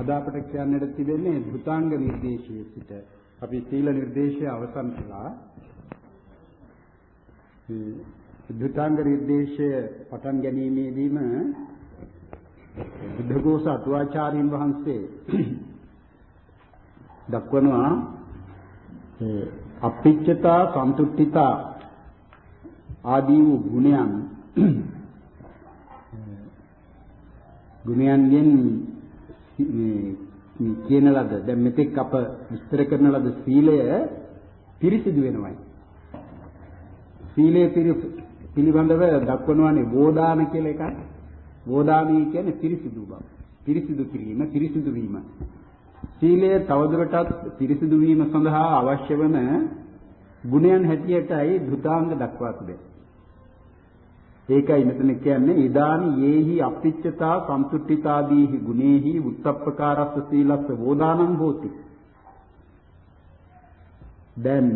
අද අපට කියන්නට තිබෙන්නේ භූතාංග නිර්දේශයේ සිට අපි සීල නිර්දේශය අවසන් කළා. භූතාංග නිර්දේශය පටන් ගැනීමේදීම බුද්ධඝෝෂ අටුවාචාර්යින් වහන්සේ දක්වනවා අපිච්චතා සන්තුට්ඨිතා ආදී වූ ගුණයන් ගුණයන්ගෙන් මේ කියන ලද දැන් මෙතෙක් අප විස්තර කරන ලද සීලය පිරිසිදු වෙනවයි. සීලය පිළිබඳව දක්වනවානේ වෝදාන කියලා එකක්. වෝදානී කියන්නේ පිරිසිදු බව. පිරිසිදු කිරීම, පිරිසිදු වීම. සීලය තවදුරටත් පිරිසිදු වීම සඳහා අවශ්‍ය වන ගුණයන් හැටියටයි ධුතාංග දක්වා තිබෙන්නේ. ඒකයි මෙතන කියන්නේ ඉදානි යේහි අපිච්චතා සම්තුට්ඨිතාදීහි ගුණේහි උත්තප්පකාරස්ස සීලස්ස වෝදානං හෝති දැන්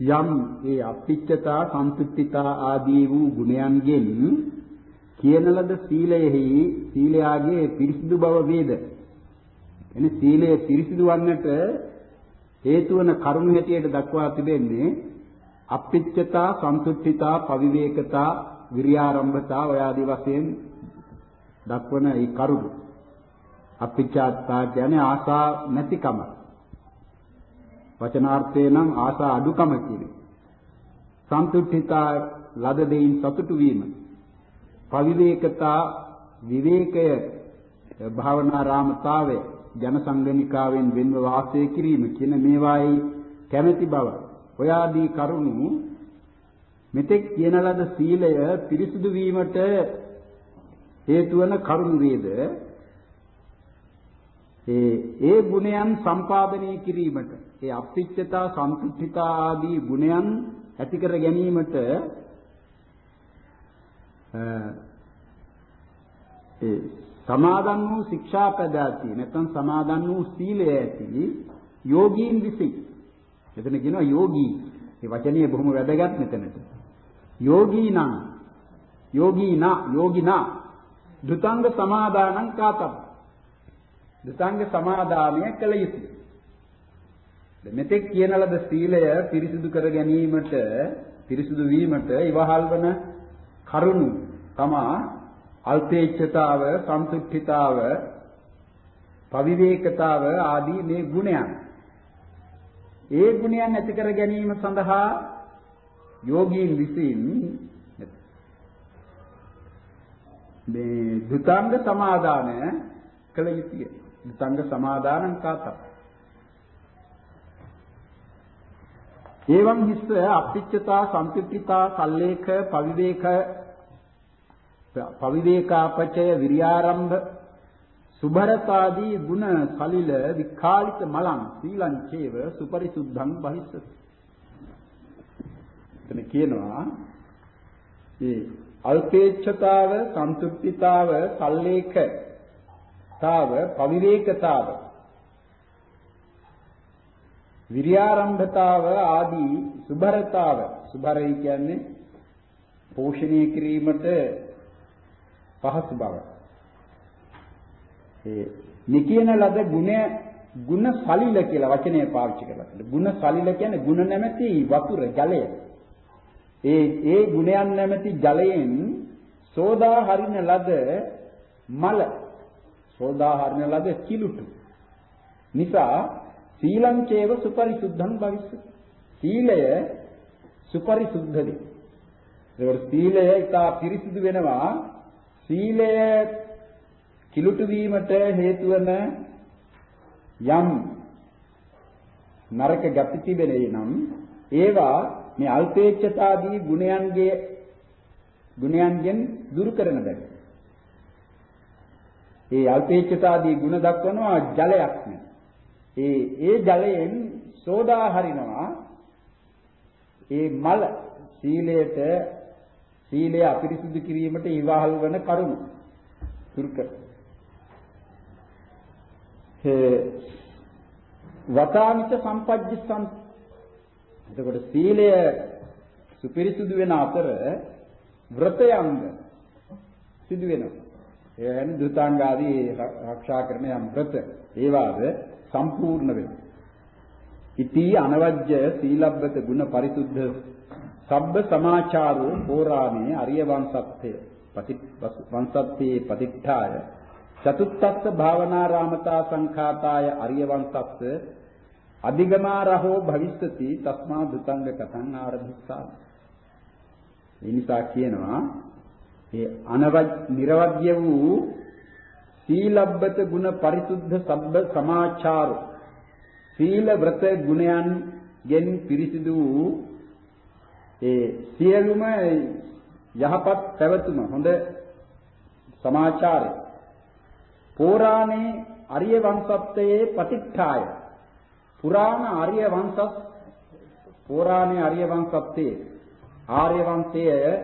යම් ඒ අපිච්චතා සම්තුට්ඨිතා ආදී වූ ගුණයන්ගෙන් කියන ලද සීලයෙහි සීලයාගේ පිරිසිදු බව වේද? එනේ සීලය පිරිසිදු වන්නට හේතු වන කරුණු හැටියට දක්වා තිබෙන්නේ අපිච්චතා සම්තුට්ඨිතා පවිවේකතා විරියාරම්භතා ඔය ආදී වශයෙන් දක්වන ඒ කරුණු. අපිච්චාත්තා කියන්නේ ආසා නැතිකම. වචනාර්ථේ නම් ආසා අඩුකම කියන්නේ සම්තුට්ඨිතා ලද දෙයින් සතුටු වීම. පවිවේකතා විවේකය භාවනා රාමතාවය ජන සංගණිකාවෙන් වෙන්ව වාසය කිරීම කියන මේවායි කැමැති බව. ඔය ආදී කරුණු මෙතෙක් කියන ලද සීලය පිරිසුදු වීමට හේතු වන කරුණු වේද? ඒ ඒ ගුණයන් සම්පාදනය කිරීමට ඒ අප්පිච්චතා සම්පුච්චිතා ආදී ගුණයන් ඇති කර ගැනීමට ඒ සමාදන් වූ ශික්ෂාපදාති නැත්නම් සමාදන් වූ සීලය ඇති යෝගීන් විසින්. මෙතන කියනවා යෝගී. මේ වචනේ බොහොම වැදගත් මෙතනට. යෝගීනං යෝගීනා යෝගිනා. දුතංග සමාදානං කාතබ් දුතංග සමාදානය කළ යුතුය මෙතෙක් කියන ලද සීලය පිරිසිදු කර ගැනීමට පිරිසිදු වීමට ඉවහල් වන කරුණු තමා අල්පේච්ඡතාව සන්තුෂ්ඨිතාව පවිවේකතාව ආදී මේ ගුණයන් ඒ ගුණයන් ඇති කර ගැනීම සඳහා යෝගීන් විසින් මේ දුතාංග සමාදාන කළ යුතුය. දුතාංග සමාදානං කාතක්. එවං හිස්ස අපිච්චතා සම්පිත්‍තිතා සල්ලේඛ පවිවේක පවිවේකාපචය විරියාරම්භ සුභරතාදී ගුණ සලිල විකාලිත මලං සීලං චේව සුපරිසුද්ධං බහිස්සති එතන කියනවා ඒ අල්පේච්ඡතාව සන්තුෂ්ඨිතාව සල්ලේඛතාව පවිවේකතාව විරියාරම්භතාව ආදී සුභරතාව සුභරයි කියන්නේ පෝෂණය කිරීමට පහසු බව ඒ නිකියන ලද ගුණ ගුණ සලිල කියලා වචනය පාවිච්චි කරලා තියෙනවා. ගුණ සලිල කියන්නේ ගුණ නැමැති වතුර ජලය. ඒ ඒ ගුණයන් නැමැති ජලයෙන් සෝදා හරින ලද මල සෝදා හරින ලද කිලුටු නිසා සීලංචේව සුපරිසුද්ධං භවිස්සති. සීලය සුපරිසුද්ධදී. ඒකට සීලය ඉතා පිරිසිදු වෙනවා. සීලය කිලුටු වීමට හේතු වන යම් නරක ගති තිබෙනේ නම් ඒවා මේ අල්පේච්ඡතාදී ගුණයන්ගේ ගුණයන්ගෙන් දුරු කරන බැරි. ඒ අල්පේච්ඡතාදී ගුණ දක්වනවා ජලයක් නේ. ඒ ඒ ජලයෙන් සෝදා හරිනවා ඒ මල සීලයට සීලය අපිරිසිදු කිරීමට ඉවහල් වන කරුණු තුර්ක වතාමිච සම්පජ්ජසං එතකොට සීලය සුපිරිසුදු වෙන අතර වෘතයන්ග සිදු වෙනවා. ඒ කියන්නේ දුතාංගාදී ආරක්ෂා කරන යම් වෘත ඒවාද සම්පූර්ණ වෙනවා. ඉති අනවජ්‍ය සීලබ්බත ගුණ පරිසුද්ධ සබ්බ සමාචාරෝ පෝරාමේ අරිය වංශත්ය පති වංශත්තේ පතිඨාය චතුත්ථස්ස භාවනාරාමතා සංඛාතාය අරිය වංශස්ස අධිගමාරහෝ භවිස්සති තස්මා දුතංග කතං ආරභිස්සා ඒ නිසා කියනවා ඒ අනවජ් නිර්වජ්‍ය වූ සීලබ්බත ගුණ පරිසුද්ධ සබ්බ සමාචාර සීල ව්‍රත ගුණයන් ගෙන් පිරිසිදු වූ ඒ සියලුම යහපත් පැවතුම හොඳ සමාචාරය. පෝරාණේ අරිය වංශත්වයේ පතිත්ථාය පුරාණ ආර්ය වංශස් පෝරාණේ ආර්ය වංශත්තේ ආර්ය වංශයේ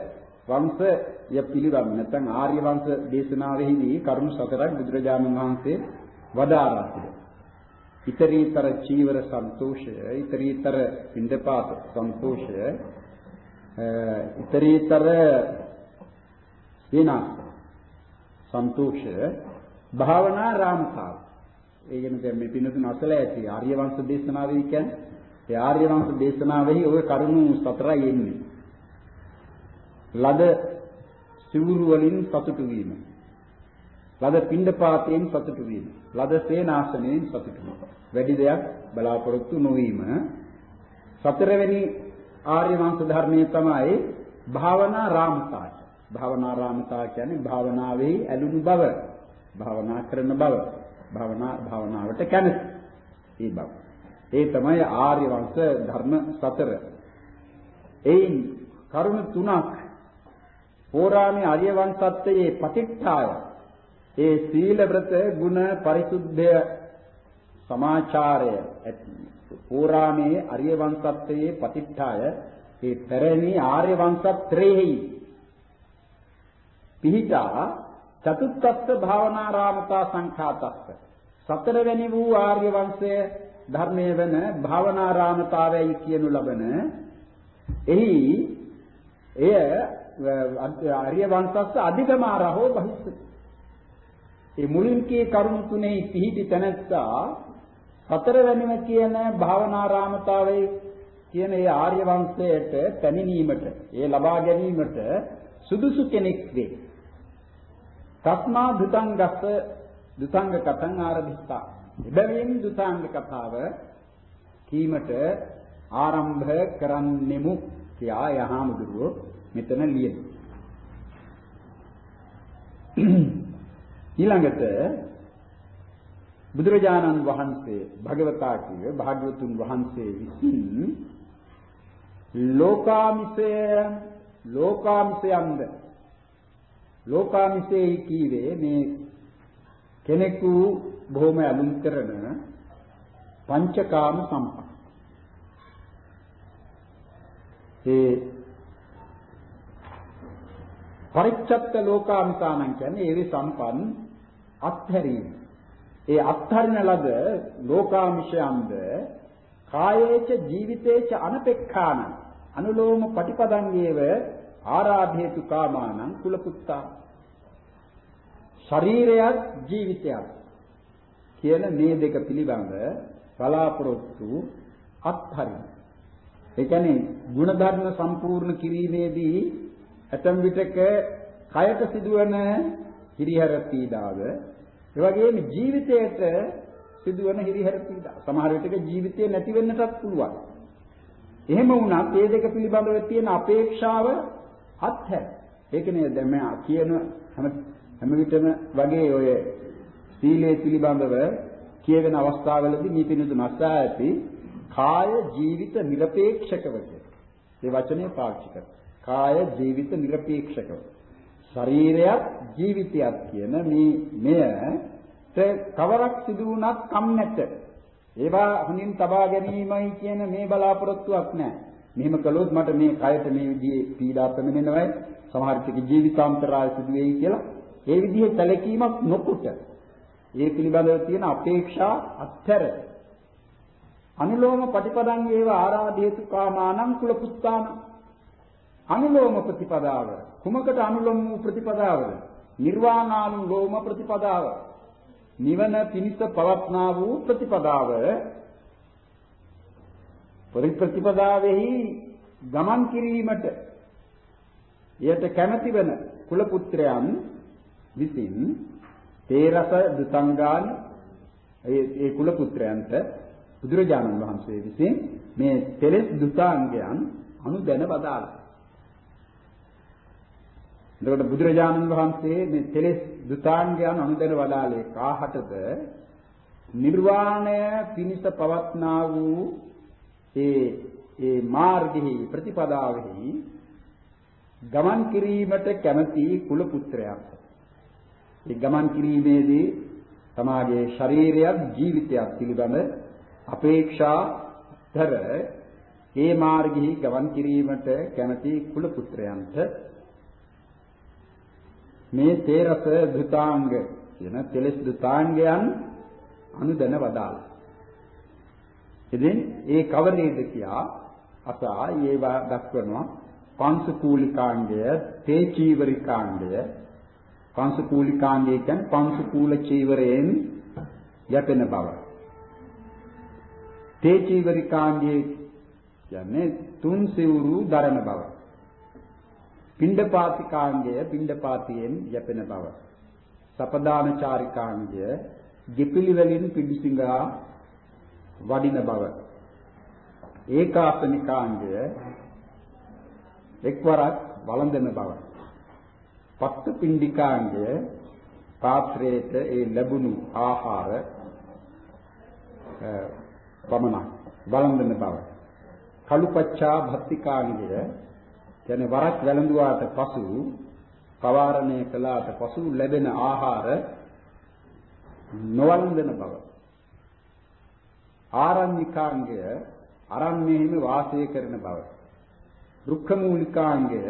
වංශය පිළිබඳ නැත්නම් ආර්ය වංශ දේශනාවෙහිදී කරුණු සතරක් බුදුරජාණන් වහන්සේ වදාරා තිබෙනවා. ඊතරීතර චීවර සන්තෝෂය, ඊතරීතර පින්දපාත සන්තෝෂය, ඊතරීතර විනාශ සන්තෝෂය, භාවනා රාමතාව ඒ කියන්නේ දැන් මේ පින්නතුන් අසල ඇති ආර්ය වංශ දේශනාවේ කියන්නේ ඒ ආර්ය වංශ දේශනාවෙහි ওই කරුණු සතරයි එන්නේ. ලද සිවුරු වලින් සතුටු වීම. ලද පිණ්ඩපාතයෙන් සතුටු වීම. ලද සේනාසනයෙන් සතුටු වීම. වැඩි දෙයක් බලාපොරොත්තු නොවීම. සතරවෙනි ආර්ය වංශ ධර්මයේ තමයි භාවනා රාමතාය. භාවනා රාමතාය කියන්නේ භාවනාවේ ඇලුණු බව. භාවනා කරන බව. භාවනා භාවනාවට කැමති. ඒ බව. ඒ තමයි ආර්ය වංශ ධර්ම සතර. එයින් කරුණ තුනක් පෝරාණේ ආර්ය වංශත්වයේ පටිච්චාය. ඒ සීල වෘත ගුණ පරිසුද්ධය සමාචාරය පෝරාණේ ආර්ය වංශත්වයේ පටිච්චාය ඒ පෙරණි ආර්ය වංශත්‍රේහි පිහිටා චතුත්ථස්ස භාවනාරාමතා සංඛාතස්ස. සතරවැනි වූ ආර්ය වංශය ධර්මයේ වෙන භාවනාරාමතාවයි කියනු ලබන එහි එය ආර්ය වංශස්ස අධිගමාරහෝ බහිස්සති ඒ මුලින් කී කරුණු තුනේ පිහිටි තැනැත්තා හතරවැනිම කියන භාවනාරාමතාවයේ කියන ඒ ආර්ය වංශයට පැමිණීමට ඒ ලබා ගැනීමට සුදුසු කෙනෙක් වේ. තස්මා දුතංගස්ස දුතංග කතං ආරභිස්සා. එබැවින් දුතාංග කතාව කීමට ආරම්භ කරන්නෙමු කියා යහාමුදුරුවෝ මෙතන ලියනවා. ඊළඟට බුදුරජාණන් වහන්සේ භගවතා කියේ භාග්‍යවතුන් වහන්සේ විසින් ලෝකාමිසය ලෝකාමිසයන්ද ලෝකාමිසෙහි කීවේ මේ කෙනෙකු බොහොම අලුම් කරන පංචකාම සම්පත්. ඒ පරිච්ඡත්ත ලෝකාමිතානං කියන්නේ ඒවේ සම්පන් අත්හැරීම. ඒ අත්හරින ලද ලෝකාමිෂයන්ද කායේච ජීවිතේච අනපෙක්ඛාන අනුලෝම පටිපදංගේව ආරාධේතු කාමානං කුලපුත්තා ශරීරයත් ජීවිතයත් කියන මේ දෙක පිළිබඳ බලාපොරොත්තු අත්හරින. ඒ කියන්නේ ಗುಣධර්ම සම්පූර්ණ කිරීමේදී ඇතම් විටක කයට සිදුවන හිරිහැර පීඩාව ඒ වගේම ජීවිතයට සිදුවන හිරිහැර පීඩාව. සමහර විටක ජීවිතේ නැති වෙන්නටත් පුළුවන්. එහෙම වුණත් මේ දෙක පිළිබඳව තියෙන අපේක්ෂාව අත්හැර. ඒක නේද? දැන් මම කියන හැම හැම විටම වගේ ඔය සීලය පිළිබඳව කියවෙන අවස්ථාවලදී මේ පිළිබඳව නැසා ඇති කාය ජීවිත නිර්පේක්ෂකවද? මේ වචනේ පාවිච්චි කරා කාය ජීවිත නිර්පේක්ෂකව. ශරීරයත් ජීවිතයත් කියන මේ මෙයට කවරක් සිදු වුණත් කම් නැත. ඒවා හොඳින් තබා ගැනීමයි කියන මේ බලාපොරොත්තුවක් නැහැ මෙහෙම කළොත් මට මේ කයට මේ විදිහේ පීඩා පැමිණෙනවයි සමහර විට ජීවිතාන්තරාය සිදු වෙයි කියලා. ඒ විදිහේ සැලකීමක් නොකොට ඒ පිළිබඳව තියෙන අපේක්ෂා අත්හැර. අනුලෝම ප්‍රතිපදන් ඒව ආරාධේතු කාමානං කුල පුත්තානං. අනුලෝම ප්‍රතිපදාව. කුමකට අනුලෝම වූ ප්‍රතිපදාවද නිර්වාණානුලෝම ප්‍රතිපදාව. නිවන පිණිස පවත්නා වූ ප්‍රතිපදාව. පරිප්‍රතිපදාවෙහි ගමන් කිරීමට එයට කැමැති වන කුල පුත්‍රයන් විසින් තේරස දුතංගාන ඒ ඒ කුල පුත්‍රයන්ට බුදුරජාණන් වහන්සේ විසින් මේ තෙලස් දුතාංගයන් අනුදැන බදාලා. එතකොට බුදුරජාණන් වහන්සේ මේ තෙලස් දුතාංගයන් අනුදැන වදාලේ කාහටද නිර්වාණය පිණිස පවත්නා වූ ඒ ඒ මාර්ගෙහි ප්‍රතිපදාවෙහි ගමන් කිරීමට කැමති කුල පුත්‍රයන්ට ඒ ගමන් කිරීමේදී තමාගේ ශරීරයක් ජීවිතයක් පිළිබඳ අපේක්ෂා තර ඒ මාර්ගෙහි ගමන් කිරීමට කැමති කුල පුත්‍රයන්ට මේ තේරස ධුතාංග කියන තෙලස් ධුතාංගයන් අනුදැන වදාළා. ඉතින් ඒ කවරේද කියා අසා ඒවා දක්වනවා පංසකූලිකාංගය, තේචීවරිකාංගය, පංසකූලිකාංගය කියන්නේ පංසකූල චීවරයෙන් යැපෙන බව. තේචීවරිකාංගය කියන්නේ තුන් සිවුරු දරන බව. පිණ්ඩපාතිකාංගය පිණ්ඩපාතියෙන් යැපෙන බව. සපදානචාරිකාංගය ගෙපිලි වලින් පිඩිසිඟා වඩින බව. ඒකාසනිකාංගය එක්වරක් වළඳන බව. පත්ත පිණ්ඩිකාංගය පාත්‍රයේට ඒ ලැබුණු ආහාර පමණක් වළඳන බව. කලුපච්චා භත්තිකාංගය කියන්නේ වරක් වැළඳුවාට පසු පවාරණය කළාට පසු ලැබෙන ආහාර නොවළඳන බව. ආරණ්‍යකාංගය අරණ්‍යයේම වාසය කරන බව. රුක්ඛමූලිකාංගය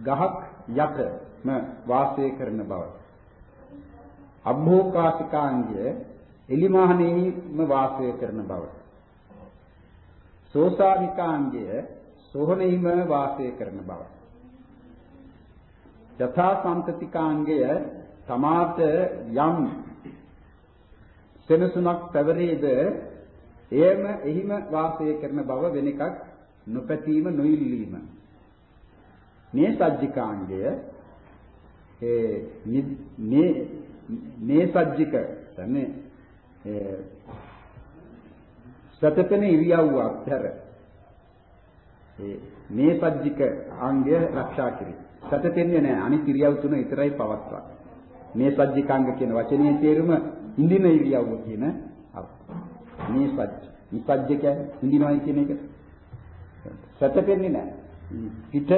ගහක් යටම වාසය කරන බව. අභෝකාසිකාංගය එලිමහනෙහිම වාසය කරන බව. සෝසානිකාංගය සෝහනෙහිම වාසය කරන බව. යථා සම්තතිකාංගය තමාට යම් සෙනසුනක් පැවරේද එයම එහිම වාසය කරන බව වෙන එකක් නොපැතීම නොඉල්ලීම මේ සජ්ජිකාංගය ඒ මේ මේ සජ්ජික කියන්නේ ඒ සතපෙන ඉරියව්ව අතර ඒ මේ සජ්ජික අංගය ආරක්ෂා කිරීම. සතපෙන්නේ නැහැ අනිත් ඉරියව් තුන විතරයි පවත්වා. මේ සජ්ජිකාංග කියන වචනේ තේරුම ඉන්දින ඉරියව්ව කියන අර්ථය. මේ සජ්ජ. විසජ්ජක ඉන්දිනවයි කියන එක සතපෙන්නේ නැහැ. පිට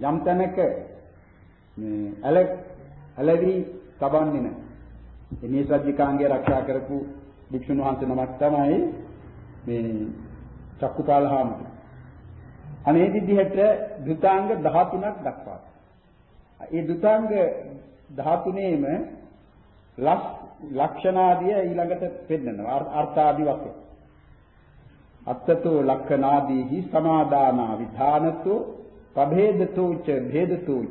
යම් තැනක මේ ඇල ඇලවි තබන්නේ නැහැ. මේ සජ්ජිකාංගය ආරක්ෂා කරපු භික්ෂුන් වහන්සේ නමක් තමයි මේ චක්කුපාල හාමුදුරුවෝ. අනේ විදිහට දුතාංග 13ක් දක්වා. ඒ දුතාංග 13ේම ලක්ෂණාදිය ඊළඟට පෙන්නනවා අර්ථාදි වශයෙන්. අත්තතෝ ලක්ෂණාදීහි සමාදානා විධානතෝ පභේදතෝ ච භේදතෝ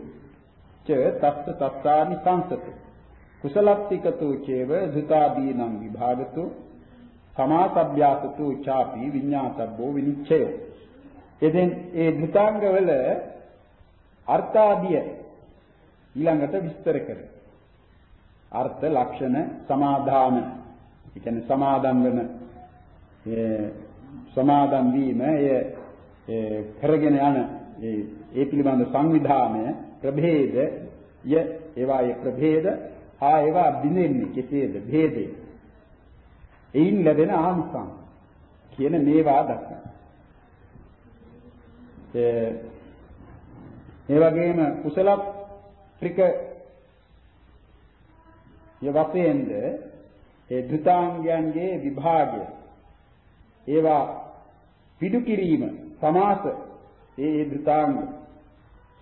ච තස්ස තස්සානි සංසතෝ කුසලත්තිකතෝ චේව ධුතාදීනම් විභාගතෝ සමාසබ්භ්‍යාසතෝ ചാපි විඤ්ඤාතබ්බෝ විනිච්ඡයෝ. එදෙන් ඒ ධුතාංගවල අර්ථාදිය ඊළඟට විස්තර කරයි අර්ථ ලක්ෂණ සමාදාන ඒ කියන්නේ සමාදන් වෙන සමාදන් වීම එය කරගෙන යන ඒ පිළිබඳ සංවිධානය ප්‍රභේදය ඒවායේ ප්‍රභේද හා ඒවා බිඳෙන්නේ කෙසේද? භේදේ. එයින් ලැබෙන ආනිසං කියන මේවා දක්වනවා ඒ වගේම කුසල ත්‍රික යවපෙන්ද ඒ ධුතාංගයන්ගේ විභාගය ඒවා පිටු කිරීම සමාස ඒ ධෘතාංග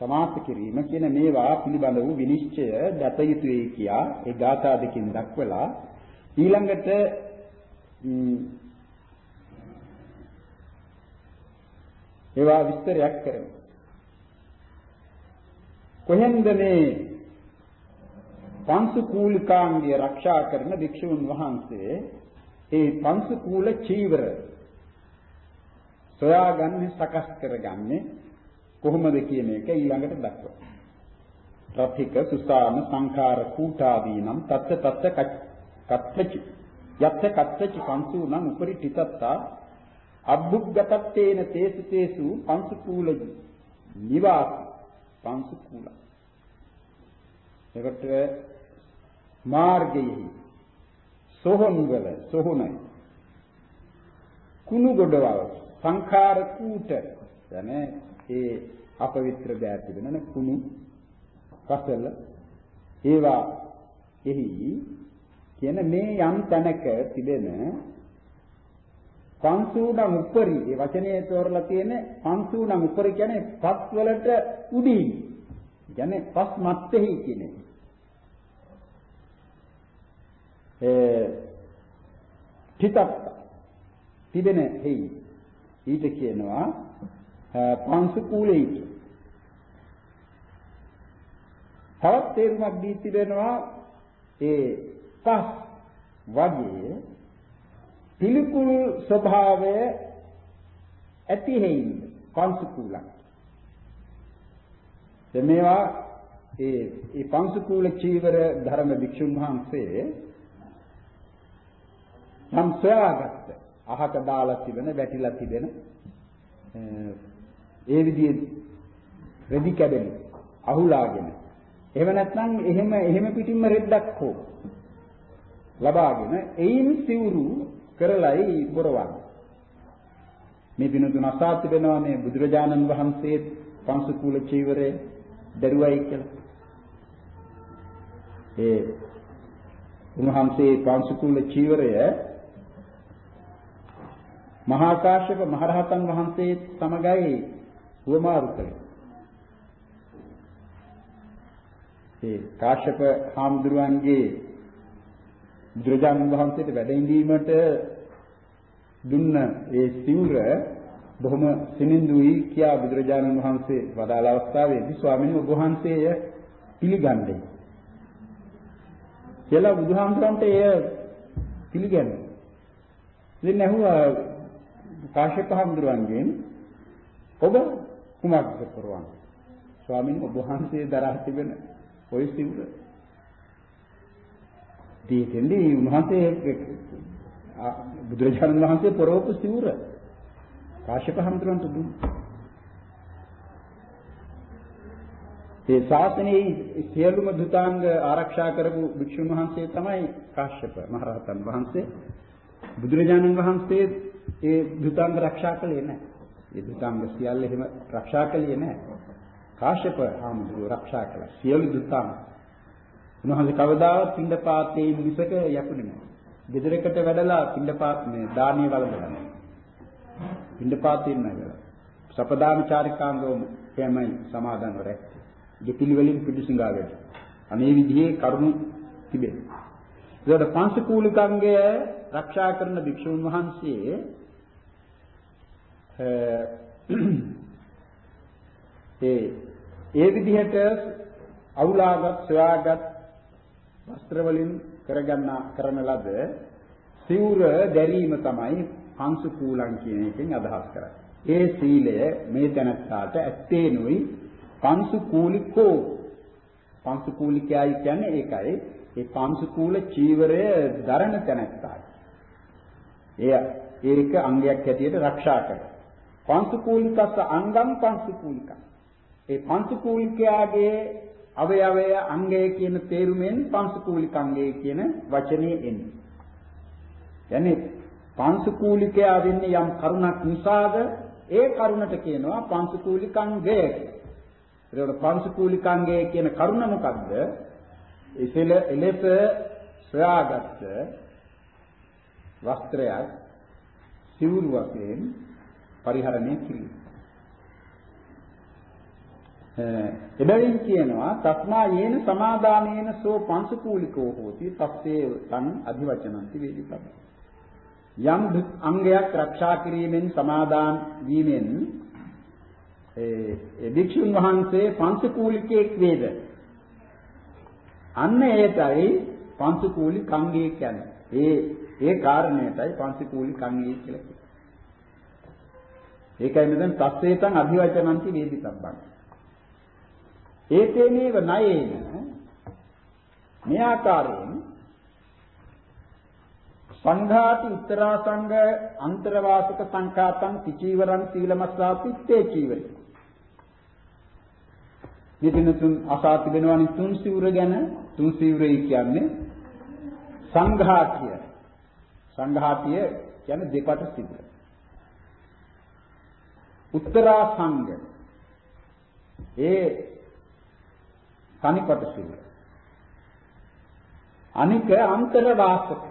සමාස කිරීම කියන මේවා පිළිබඳ වූ විනිශ්චය දත යුතුයි කියා ඒ ගාථා දෙකින් දක්වලා ඊළඟට ඒවා විස්තරයක් කරනවා කොහෙන්ද මේ පංසුකූලිකාංගය ආරක්ෂා කරන භික්ෂුන් වහන්සේ ඒ පංසුකූල චීවර සොයාගන්නේ සකස් කරගන්නේ කොහොමද කියන එක ඊළඟට දක්වනවා. රත්තික සුසාන සංඛාර කූටාදීනම් තත්ත තත්ත කත්තචි යත්ත කත්තචි පංසූනම් උපරි තිතත්තා අබ්බුග්ගතත්තේන තේසු තේසු පංසුකූල නිවාස පංසුකූල එකට මාර්ගයේ සෝහන් වල සෝහනයි. කුණු ගොඩවල් සංඛාර කූට යන්නේ ඒ අපවිත්‍ර දෑ තිබෙන කුණු කසල ඒවා එහි කියන මේ යම් තැනක තිබෙන පංසූණම් උපරි ඒ වචනේ තෝරලා තියෙන පංසූණම් උපරි කියන්නේ පස් වලට උඩින් කියන්නේ පස් මැත්තේහි කියන එක. ඒ තිතත් තිබෙන හේයි ඊට කියනවා පංසු කූලේ කියලා. තවත් තේරුමක් දී තිබෙනවා ඒ පස් වගේ පිළිකුල් ස්වභාවය ඇති හේයින් පංසු කූලක්. මේවා ඒ ඒ පංසු කූල චීවර ධර්ම භික්ෂුන් වහන්සේ නම් සොයාගත්ත අහක දාලා තිබෙන වැටිලා තිබෙන ඒ විදිහේ රෙදි කැඩෙන අහුලාගෙන එහෙම නැත්නම් එහෙම එහෙම පිටින්ම රෙද්දක් හෝ ලබාගෙන එයින් සිවුරු කරලයි බොරවන්නේ මේ පිනුතුන අසා තිබෙනවා මේ බුදුරජාණන් වහන්සේ පංසු කුල චීවරේ දරුවයි කියලා ඒ උන්වහන්සේ පංසු කුල චීවරය මහා කාශ්‍යප මහරහතන් වහන්සේ සමගයි වමාරු කළේ. ඒ කාශ්‍යප හාමුදුරුවන්ගේ බුදුරජාණන් වහන්සේට වැඩ ඉඳීමට දුන්න ඒ සිවුර බොහොම සිනින්දුයි කියා බුදුරජාණන් වහන්සේ වදාළ අවස්ථාවේදී ස්වාමීන් වහන්සේය පිළිගන්නේ. කියලා බුදුහාමුදුරන්ට එය පිළිගන්නවා. ඉතින් ඇහුවා කාශ්‍යප හඳුරන්ගෙන් ඔබ කුමක්ද කරවන්නේ? ස්වාමීන් වහන්සේ දරා තිබෙන ඔය සිවුර. දීකෙන්දී උන්වහන්සේ බුදුරජාණන් වහන්සේ පොරවපු සිවුර කාශ්‍යප හඳුරන්ට දුන්නා. ඒ ශාසනයේ සියලුම දුතාංග ආරක්ෂා කරපු භික්ෂුන් වහන්සේ තමයි කාශ්‍යප මහරහතන් වහන්සේ. බුදුරජාණන් වහන්සේ ඒ දුතාංග ආරක්ෂා කළේ නැහැ. ඒ දුතාංග සියල්ල එහෙම ආරක්ෂා කළේ නැහැ. කාශ්‍යප ආමුදුර ආරක්ෂා කළා. සියලු දුතාංග. උන්වහන්සේ කවදාවත් පින්ඩපාතේ මිසක යකුනේ නැහැ. ගෙදරකට වැඩලා පින්ඩපාත මේ දානීය වළඳලා නැහැ. පින්ඩපාතේ නැහැ. සපදාන චාරිකාංගවම ප්‍රේමයි සමාදන්ව රැක්කේ. දෙපිළිවෙලින් පිටිසුඟාවට. අනේ විදිහේ කරුණු තිබෙනවා. ඒකට පංචකූලිකංගය ආරක්ෂා කරන භික්ෂුන් වහන්සේ ඒ ඒ විදිහට අවුලාගත් සොයාගත් වස්ත්‍ර වලින් කරගන්න කරන ලද සිවුර දැරීම තමයි පංසු කූලං කියන එකෙන් අදහස් කරන්නේ. ඒ සීලය මේ තැනත්තාට ඇත්තේ නොයි පංසු කූලිකෝ පංසු කූලිකයයි කියන්නේ ඒකයි. ඒ පංසු කූල චීවරය දරණ තැනත්තායි. එය ඒක අංගයක් හැටියට ආරක්ෂා කරනවා. පංචකූලිකස්ස අංගම් පංචකූලිකං. ඒ පංචකූලිකයාගේ අවයවය අංගය කියන තේරුමෙන් පංචකූලිකංගය කියන වචනේ එන්නේ. යන්නේ පංචකූලිකයා වෙන්නේ යම් කරුණක් නිසාද ඒ කරුණට කියනවා පංචකූලිකංගය. ඒකට පංචකූලිකංගය කියන කරුණ මොකද්ද? ඉතල එලෙස සොයාගත්ත වස්ත්‍රයක් සිවුරු වශයෙන් පරිහරණය කිරීම. එබැවින් කියනවා තස්මා යේන සමාදානේන සෝ පංසකූලිකෝ හෝති තස්සේ තං අධිවචනන්ති වේදිතබ්බ. යම් අංගයක් ආරක්ෂා කිරීමෙන් සමාදාන් වීමෙන් ඒ භික්ෂුන් වහන්සේ පංසකූලිකයෙක් වේද අන්න ඒතයි පංසකූලි කංගේ කියන්නේ. ඒ ඒ කාරණයටයි පංසකූලි කංගේ කියලා කියන්නේ. ඒකයි මෙතන තස්සේතං අභිවචනන්ති වේදිතබ්බං. ඒතේනේව නයේන මේ ආකාරයෙන් සංඝාති උත්තරා සංඝ අන්තරවාසක සංඛාතං තිචීවරං සීලමස්සාපි තේ චීවරි. මෙතන තුන් අසා තිබෙනවානි තුන් සිවුර ගැන. තුන් සිවුරයි කියන්නේ සංඝාතිය. සංඝාතිය කියන්නේ දෙපට සිවුර. උත්තරා සංඝ ඒ තනිපට සිවුර අනික අන්තර වාසක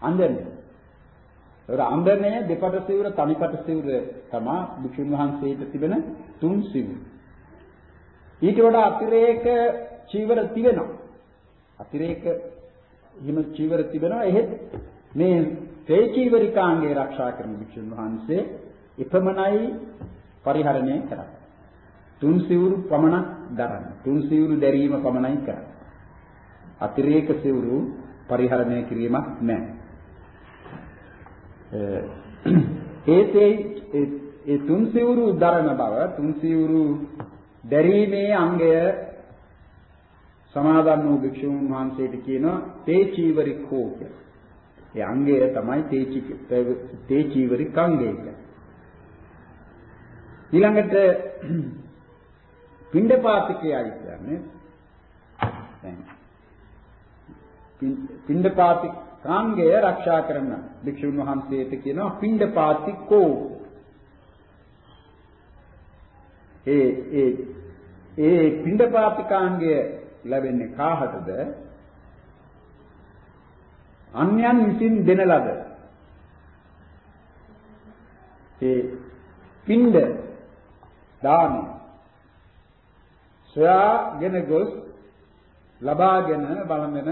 අන්දරේ ඒර අන්දරේ දෙපට සිවුර තනිපට සිවුර තමයි භික්ෂුන් වහන්සේට තිබෙන තුන් සිවුර ඊට වඩා අතිරේක චීවර තිබෙනවා. අතිරේක හිම චීවර තිබෙනවා. එහෙත් මේ තේ චීවරිකාංගේ ආරක්ෂා කරන වික්ෂුන් වහන්සේ එපමණයි පරිහරණය කරන්නේ. තුන් සිවුරු පමණක් දරන්න. තුන් සිවුරු දැරීම පමණයි කරන්නේ. අතිරේක සිවුරු පරිහරණය කිරීමක් නැහැ. ඒතේ ඒ තුන් සිවුරු දරන බව තුන් සිවුරු දැරීමේ අංගය සමාදන් වූ භික්ෂුන් වහන්සේට කියනවා තේ චීවරිකෝ කියලා. ඒ අංගය තමයි තේ තේ චීවරික අංගය කියන්නේ. ඊළඟට පිණ්ඩපාතිකයයි කියන්නේ. දැන් පිණ්ඩපාතික කාංගය ආරක්ෂා කරන භික්ෂුන් වහන්සේට කියනවා පිණ්ඩපාතිකෝ. ඒ ඒ ඒ පිණ්ඩපාතිකාංගය ලැබෙන්නේ කාහටද? අන්‍යයන් විසින් දෙන ලද. ඒ පිණ්ඩ දාන සොයාගෙන ගොස් ලබාගෙන බලඳන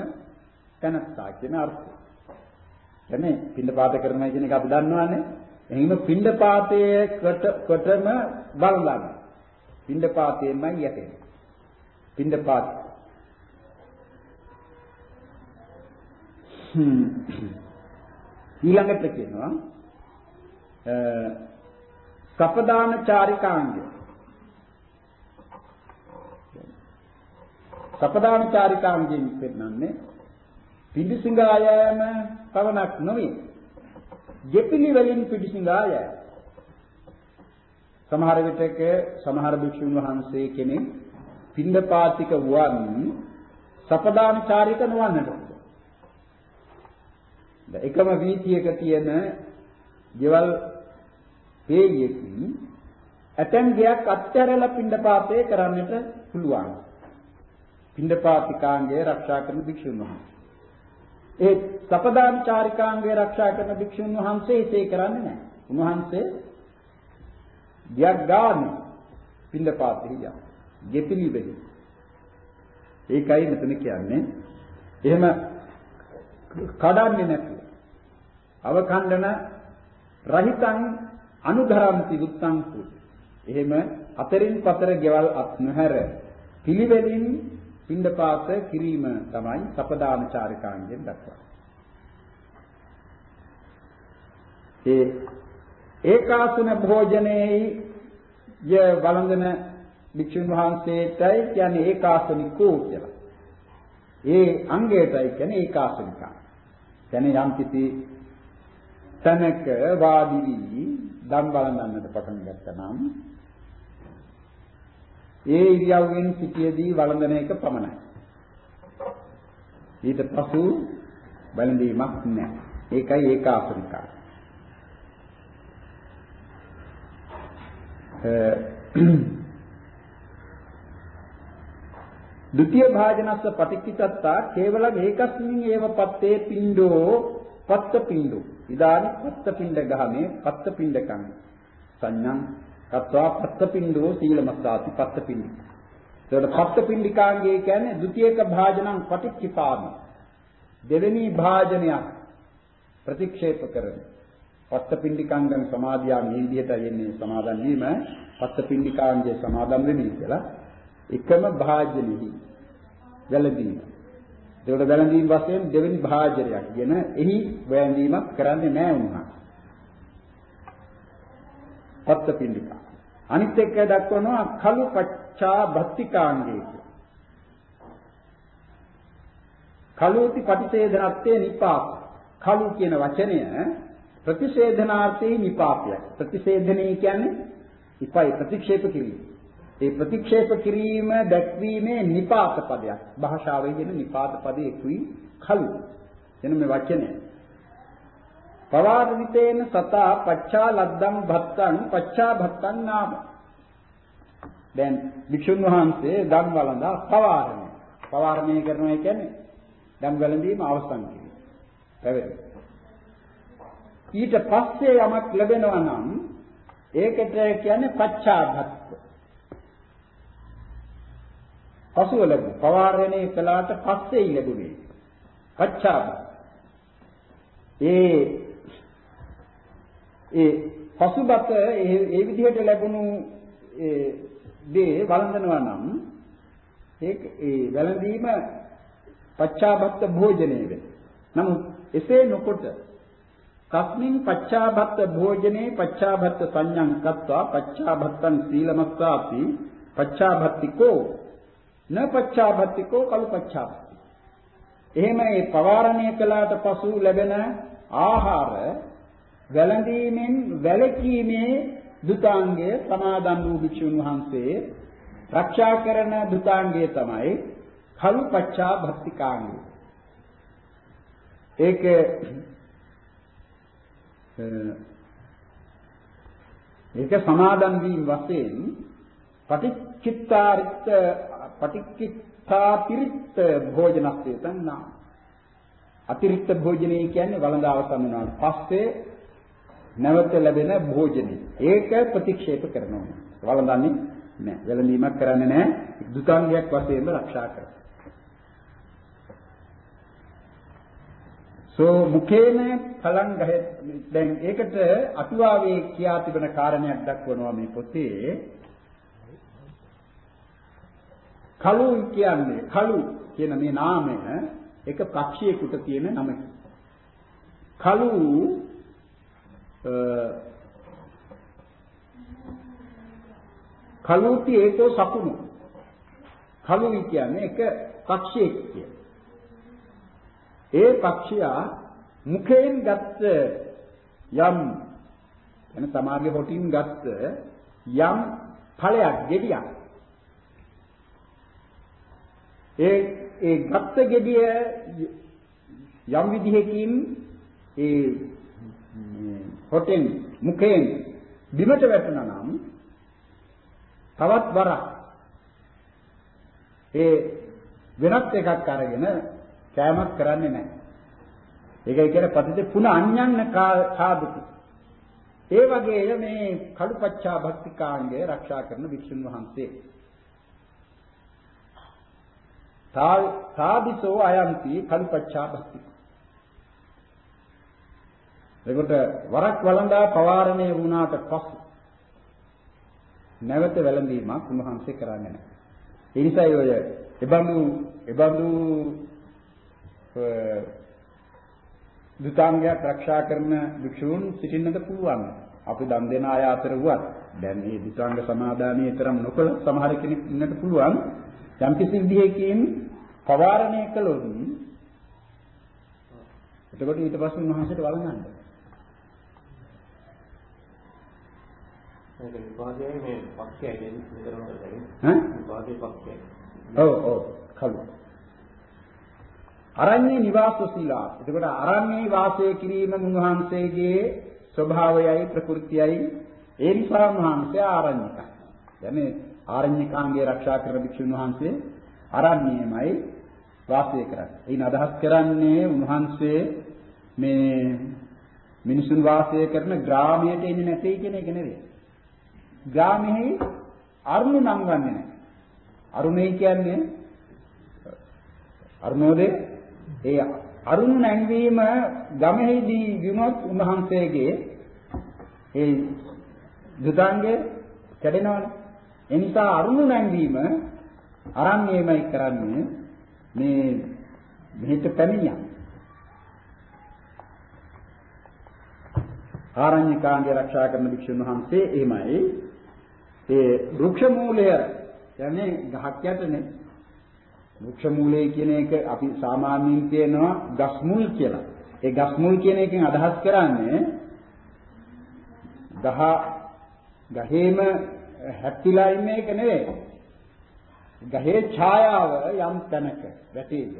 තැනත්තා කියන අර්ථය. එනේ පිණ්ඩපාත කරනවා කියන එක අපි දන්නවනේ. එහෙනම් පිණ්ඩපාතයේ කට කොටම බලන්න. පින්ඩපාතයෙන්මයි යටෙන්නේ. පින්ඩපාත. ඊළඟට කියනවා සපදාන චාරිකාංගය. සපදාන චාරිකාංගයෙන් පෙන්නන්නේ පිඬුසිඟා යෑම පවණක් නොවේ. යෙපිලි වලින් පිඬුසිඟා යෑම. සමහර විටක සමහර භික්ෂුන් වහන්සේ කෙනෙක් පින්දපාතික වන් සපදානචාරික නොවන්නට එකම වීතියක තියෙන ගෙවල් හේයකින් ඇතැම් ගයක් අත්හැරලා පින්දපාතේ කරන්නට පුළුවන්. පින්දපාතිකාංගය ආරක්ෂා කරන භික්ෂුන් වහන්සේ. ඒ සපදානචාරිකාංගය ආරක්ෂා කරන භික්ෂුන් වහන්සේ ඒසේ කරන්නේ නැහැ. උන්වහන්සේ ගියක් ගානේ පින්දපාතේ යන. ගෙපිලි වෙයි. ඒකයි මෙතන කියන්නේ. එහෙම කඩන්නේ නැතුව. අවකණ්ඩන රහිතං අනුධරಂತಿ උත්තං එහෙම අතරින් පතර ගෙවල් අත් නොහැර පිළිවෙලින් පින්දපාත කිරීම තමයි සපදානචාරිකාංගෙන් දක්වන්නේ. ඒ ඒකාසන භෝජනයේ ය වළඳන භික්ෂුන් වහන්සේටයි කියන්නේ ඒකාසනිකෝ කියලා. ඒ අංගයටයි කියන්නේ ඒකාසනිකා. කියන්නේ යම් කිසි තැනක වාඩි වී ධම් බලන්නට පටන් ගත්තනම් ඒ ඉරියව්වෙන් සිටියේදී වළඳන එක පමණයි. ඊට පසු බලඳීමක් නැහැ. ඒකයි ඒකාසනිකා. ဒုတိ ය භාජනස්ස පටිච්චිතත්තා කේවලම් ඒකස්මින් ඒව පත්තේ පින්ඩෝ පත්ත පින්ඩෝ ඉදානි පත්තපිණ්ඩ ගහමේ පත්තපිණ්ඩකං සංඥං තත්වා පත්තපින්ඩෝ සීලමස්සාති පත්තපින්ඩි. ඒකට පත්තපින්ඩිකාංගය කියන්නේ ဒုတိ යක භාජනං පටිච්චිපාමි. දෙවෙනි භාජනයක් ප්‍රතික්ෂේප කරන. පත්තපින්ඩිකාංගන් සමාදියා මේ විදිහට යන්නේ සමාදන් වීම පත්තපින්ඩිකාංගයේ සමාදන් වෙන්නේ කියලා එකම භාජනෙහි වැළඳීම. ඒකට වැළඳීම් වශයෙන් දෙවෙනි භාජනයක් කියන එහි වැළඳීමක් කරන්නේ නැහැ උන්වහන්සේ. පත්තපිණ්ඩිකා. අනිත් එක දක්වනවා කලු පච්චා භක්තිකාංගය කියලා. කලෝති පටිසේධනත්තේ නිපාප. කලු කියන වචනය ප්‍රතිෂේධනාර්ථේ නිපාපයක්. ප්‍රතිෂේධනේ කියන්නේ ඉපයි ප්‍රතික්ෂේප කිරීම. ඒ ප්‍රතික්ෂේප කිරීම දැක්වීමේ නිපාත පදයක්. භාෂාවේ කියන නිපාත පදේ එකුයි කලු. එන මේ වචනය. පවාදිතේන සතා පච්චා ලද්දම් භත්තං පච්චා භත්තං නාම. දැන් වික්ෂුන් වහන්සේ ධම් වළඳා පවාරණය. පවාරණය කරනවා කියන්නේ ධම් වළඳීම අවසන් කිරීම. පැවැත්ම. ඊට පස්සේ යමක් ලැබෙනවා නම් ඒකට කියන්නේ පච්චාභත්ත. පසුව ලැබුණ පවාරණය කළාට පස්සේ ලැබුණේ පච්චාභත්ත. ඒ ඒ පසුබත ඒ ඒ විදිහට ලැබුණු ඒ දේ වළඳනවා නම් ඒක ඒ වැළඳීම පච්චාභත්ත භෝජනයේ වේ. නමුත් එසේ නොකොට තස්මින් පච්චාභත්ත භෝජනේ පච්චාභත්ත සංඥං කତ୍වා පච්චාභත්තං සීලමස්සාපි පච්චාභත්තිකෝ න පච්චාභත්තිකෝ කලු පච්චාභත්ති එහෙම ඒ පවාරණය කළාට පසු ලැබෙන ආහාර වැළඳීමෙන් වැළකීමේ දුතාංගය සමාදන් වූ භික්ෂුන් වහන්සේ රක්ෂා කරන දුතාංගය තමයි කලු පච්චාභත්තිකාංගය ඒක ඒක සමාදන් වීම වශයෙන් පටිච්චිත්තාරිත පටිච්චිත්තාතිරිත් භෝජනස්සේ තන්නා අතිරික්ත භෝජනේ කියන්නේ වළඳ අවසන් වුණාට පස්සේ නැවත ලැබෙන භෝජනේ ඒක ප්‍රතික්ෂේප කරනවා. වළඳන්නේ නැහැ. වැළඳීමක් කරන්නේ නැහැ. දුතාංගයක් වශයෙන්ම ආරක්ෂා කරනවා. සෝ මුකේන පලං ගහ. දැන් ඒකට අටුවාවේ කියා තිබෙන කාරණයක් දක්වනවා මේ පොතේ. කලු කියන්නේ කලු කියන මේ නාමය එක පක්ෂියෙකුට තියෙන නමකි. කලු කලුති ඒකෝ සකුණු කලු කියන්නේ එක පක්ෂියෙක් කියන ඒ පක්ෂියා මුඛයෙන් ගත්ත යම් එන තමාගේ හොටින් ගත්ත යම් ඵලයක් ගෙඩියක්. ඒ ඒ ගත්ත ගෙඩිය යම් විදිහකින් ඒ හොටෙන් මුඛයෙන් බිමට වැටුණා නම් තවත් වරක් ඒ වෙනත් එකක් අරගෙන කෑමක් කරන්නේ නැහැ. ඒකයි කියන්නේ පතිත පුන අඤ්ඤන්න සාදුති. ඒ වගේ මේ කඩුපච්චා භක්තිකාංගය ආරක්ෂා කරන වික්ෂුන් වහන්සේ. සාදිසෝ අයන්ති කඩුපච්චා භක්ති. එතකොට වරක් වළඳා පවාරණය වුණාට පසු නැවත වැළඳීමක් උන්වහන්සේ කරන්නේ නැහැ. ඒ නිසායි ඔය එබඳු එබඳු දුතාංගයක් ආරක්ෂා කරන භික්ෂූන් සිටින්නට පුළුවන්. අපි දන් දෙන අය අතර වුවත් දැන් මේ දුතාංග සමාදානයේ තරම් නොකළ සමහර කෙනෙක් ඉන්නට පුළුවන්. යම් කිසි විදිහකින් පවාරණය කළොත් එතකොට ඊට පස්සේ උන්වහන්සේට වළඳන්න. මේක විපාකයයි මේ පක්ෂයයි දෙකම කරන්නේ. ඈ විපාකේ පක්ෂයයි. ඔව් ඔව් කලු. අරණ්‍ය නිවාසසීලා. එතකොට අරණ්‍යයි වාසය කිරීම මුංහන්සේගේ ස්වභාවයයි ප්‍රകൃතියයි ඒ නිසා මුංහන්සේ ආරණ්‍යකයි. يعني ආරණ්‍යකාංගයේ ආරක්ෂා කරන භික්ෂුන් වහන්සේ අරණ්‍යයමයි වාසය කරන්නේ. එයින් අදහස් කරන්නේ උන්වහන්සේ මේ මිනිසුන් වාසය කරන ග්‍රාමයට එන්නේ නැtei කියන එක නෙවෙයි. ග්‍රාමෙහි අරුණ නංවන්නේ නැහැ. අරුණේ කියන්නේ අරුණෝදේ ඒ අරුණ නැංවීම ගමෙහිදී විනොත් උන්වහන්සේගේ ඒ දුතාංගේ කැඩෙනවනේ. ඒ නිසා අරුණ නැංවීම අරන්නේමයි කරන්නේ මේ මෙහෙට පැමිණියා. ආරණ්‍යකාංගය ආරක්ෂා කරන භික්ෂුන් වහන්සේ එහෙමයි ඒ වෘක්ෂ මූලය කියන්නේ ගහක් යටනේ වෘක්ෂ මූලය කියන එක අපි සාමාන්‍යයෙන් කියනවා ගස් මුල් කියලා. ඒ ගස් මුල් කියන එකෙන් අදහස් කරන්නේ ගහ ගහේම හැප්පිලා ඉන්න එක නෙවෙයි. ගහේ ඡායාව යම් තැනක වැටේද.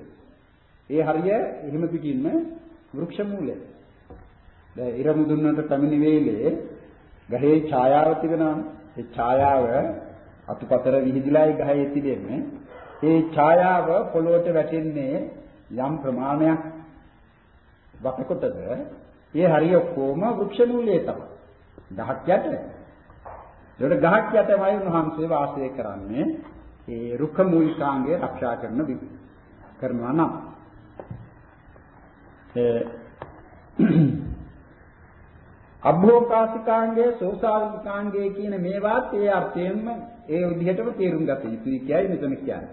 ඒ හරිය එහෙම පිටින්ම වෘක්ෂ මූලය. දැන් ඉර මුදුන්නට පැමිණි වේලේ ගහේ ඡායාව තිබෙනවානේ. ඒ ඡායාව අතුපතර විහිදිලායි ගහේ තිබෙන්නේ. ඒ ඡායාව පොළොවට වැටෙන්නේ යම් ප්‍රමාණයක් වතකොටද ඒ හරිය කොම වෘක්ෂ මූලයේ තමයි. ගහක් යට. ඒකට ගහක් යටමයි උන්වහන්සේ වාසය කරන්නේ. ඒ රුක්ඛ මූලිකාංගය ආරක්ෂා කරන කරනවා නම් අභෝකාසිකාංගය සෝසාවිකාංගය කියන මේවාත් ඒ අර්ථයෙන්ම ඒ විදිහටම තේරුම් ගත යුතුයි කියයි මෙතන කියන්නේ.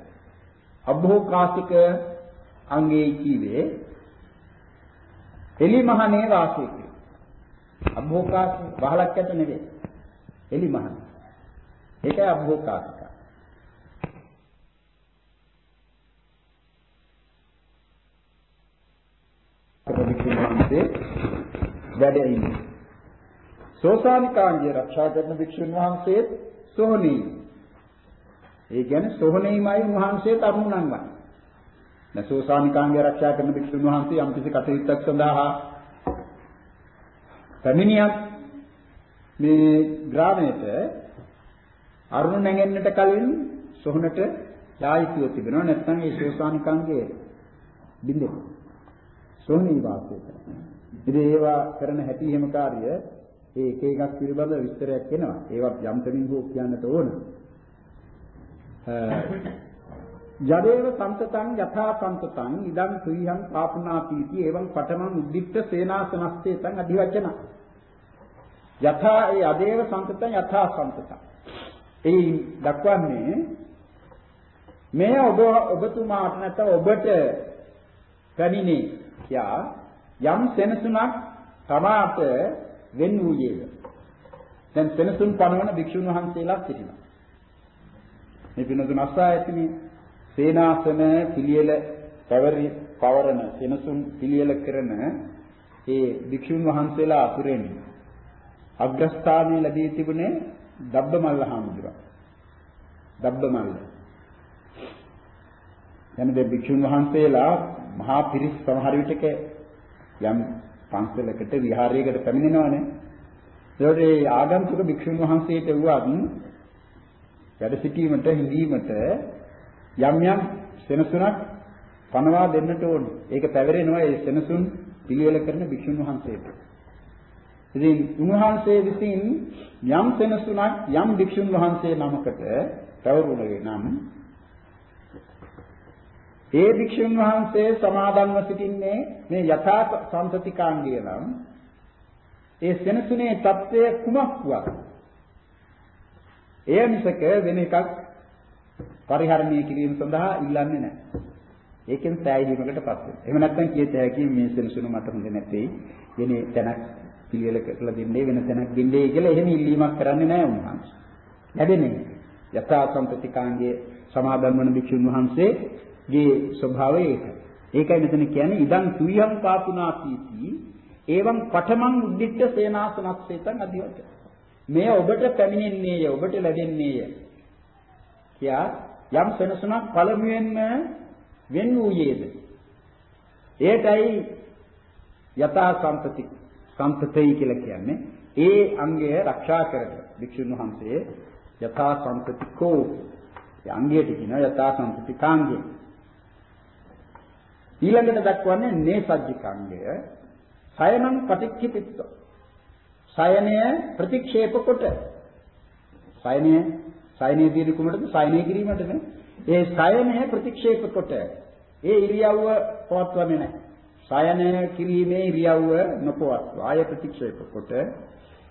අභෝකාසික අංගේ කීවේ එලිමහනේ වාසය කියේ. අභෝකාසික වහලක් යට නෙවෙයි. එලිමහන. ඒකයි අභෝකාසික. ප්‍රතික්ෂේපන්සේ වැඩ ඉන්නේ. සෝසානිකාංගය ආරක්ෂා කරන භික්ෂුන් වහන්සේ සෝහනී. ඒ කියන්නේ සෝහනීමයි වහන්සේ තරුණන්වන්. දැන් සෝසානිකාංගය ආරක්ෂා කරන භික්ෂුන් වහන්සේ යම් කිසි කටයුත්තක් සඳහා පැමිණියක් මේ ග්‍රාමයට අරුණ නැගෙන්නට කලින් සොහනට යායුතුව තිබෙනවා නැත්නම් ඒ සෝසානිකාංගයේ බින්දෙනවා. සෝහනී වාසය කරනවා. ඉතින් ඒවා කරන හැටි එහෙම කාර්ය ඒ එක එකක් පිළිබඳ විස්තරයක් එනවා. ඒවත් යම් තැනින් හෝ කියන්නට ඕන. යදේව සම්තතං යථා සම්තතං ඉදං තුයිහං පාපුනාපීති එවං පඨමං උද්දික්ත සේනාසනස්තේතං අධිවචන. යථා ඒ අදේව සම්තතං යථා සම්තතං. ඒ දක්වන්නේ මේ ඔබ ඔබතුමාට නැත්නම් ඔබට පැමිණේ යා යම් සෙනසුනක් තමාට වෙන් වූයේද දැන් සෙනසුන් පනවන භික්ෂුන් වහන්සේලා සිටිනවා. මේ පිනතුන් අස්සායතනේ සේනාසන පිළියෙල පැවරි පවරන සෙනසුන් පිළියෙල කරන ඒ භික්ෂුන් වහන්සේලා අතුරෙන් අග්‍රස්ථානයේ ලැබී තිබුණේ දබ්බමල්ල හාමුදුරුවෝ. දබ්බමල්ල. යන දෙ භික්ෂුන් වහන්සේලා මහා පිරිස් සමහර විටක යම් පන්සලකට විහාරයකට පැමිණෙනවනේ. ඒකට ඒ ආගන්තුක භික්ෂුන් වහන්සේට වුවත් වැඩ සිටීමට හිඳීමට යම් යම් සෙනසුනක් පනවා දෙන්නට ඕනේ. ඒක පැවරෙනවා ඒ සෙනසුන් පිළිවෙල කරන භික්ෂුන් වහන්සේට. ඉතින් උන්වහන්සේ විසින් යම් සෙනසුනක් යම් භික්ෂුන් වහන්සේ නමකට පැවරුණේ නම් ඒ භික්ෂුන් වහන්සේ සමාදන්ව සිටින්නේ මේ යථා සම්පතිකාංගය නම් ඒ සෙනසුනේ தත්වය කුමක් වුවත් එය මිසක වෙන එකක් පරිහරණය කිරීම සඳහා ඉල්ලන්නේ නැහැ. ඒකෙන් සෑහීමකටපත් වෙනවා. එහෙම නැත්නම් කියත හැකි මේ සෙනසුන මට හොඳ නැtei. වෙන තැනක් පිළිවෙල කරලා දෙන්නේ වෙන තැනක් දෙන්නේ කියලා එහෙම ඉල්ලීමක් කරන්නේ නැහැ උන්වහන්සේ. ලැබෙන්නේ යථා සම්පතිකාංගයේ සමාදන් වන භික්ෂුන් වහන්සේ ගේ ස්වභාවය ඒකයි. ඒකයි මෙතන කියන්නේ ඉදං තුයම් පාපුනාපීති එවං පඨමං උද්දිච්ච සේනාසනස්සේතං අධිවච. මේ ඔබට පැමිණෙන්නේය ඔබට ලැබෙන්නේය. කියා යම් සෙනසුනක් පළමුවෙන්ම වෙන් වූයේද. ඒකයි යථා සම්පති සම්පතයි කියලා කියන්නේ ඒ අංගය ආරක්ෂා කරන භික්ෂුන් වහන්සේ යථා සම්පතිකෝ ඒ අංගයට කියනවා යථා සම්පතිකාංගය. ඊළඟට දක්වන්නේ නේසජ්ජිකංගය සයනං පටික්ඛිතිත්ව. සයනය ප්‍රතික්ෂේප කොට. සයනය සයනයේ තියෙන කුමටද? සයනය කිරීමටනේ. ඒ සයනය ප්‍රතික්ෂේප කොට. ඒ ඉරියව්ව පවත්වන්නේ නැහැ. සයනය කිරීමේ ඉරියව්ව නොපවත්වා ආය ප්‍රතික්ෂේප කොට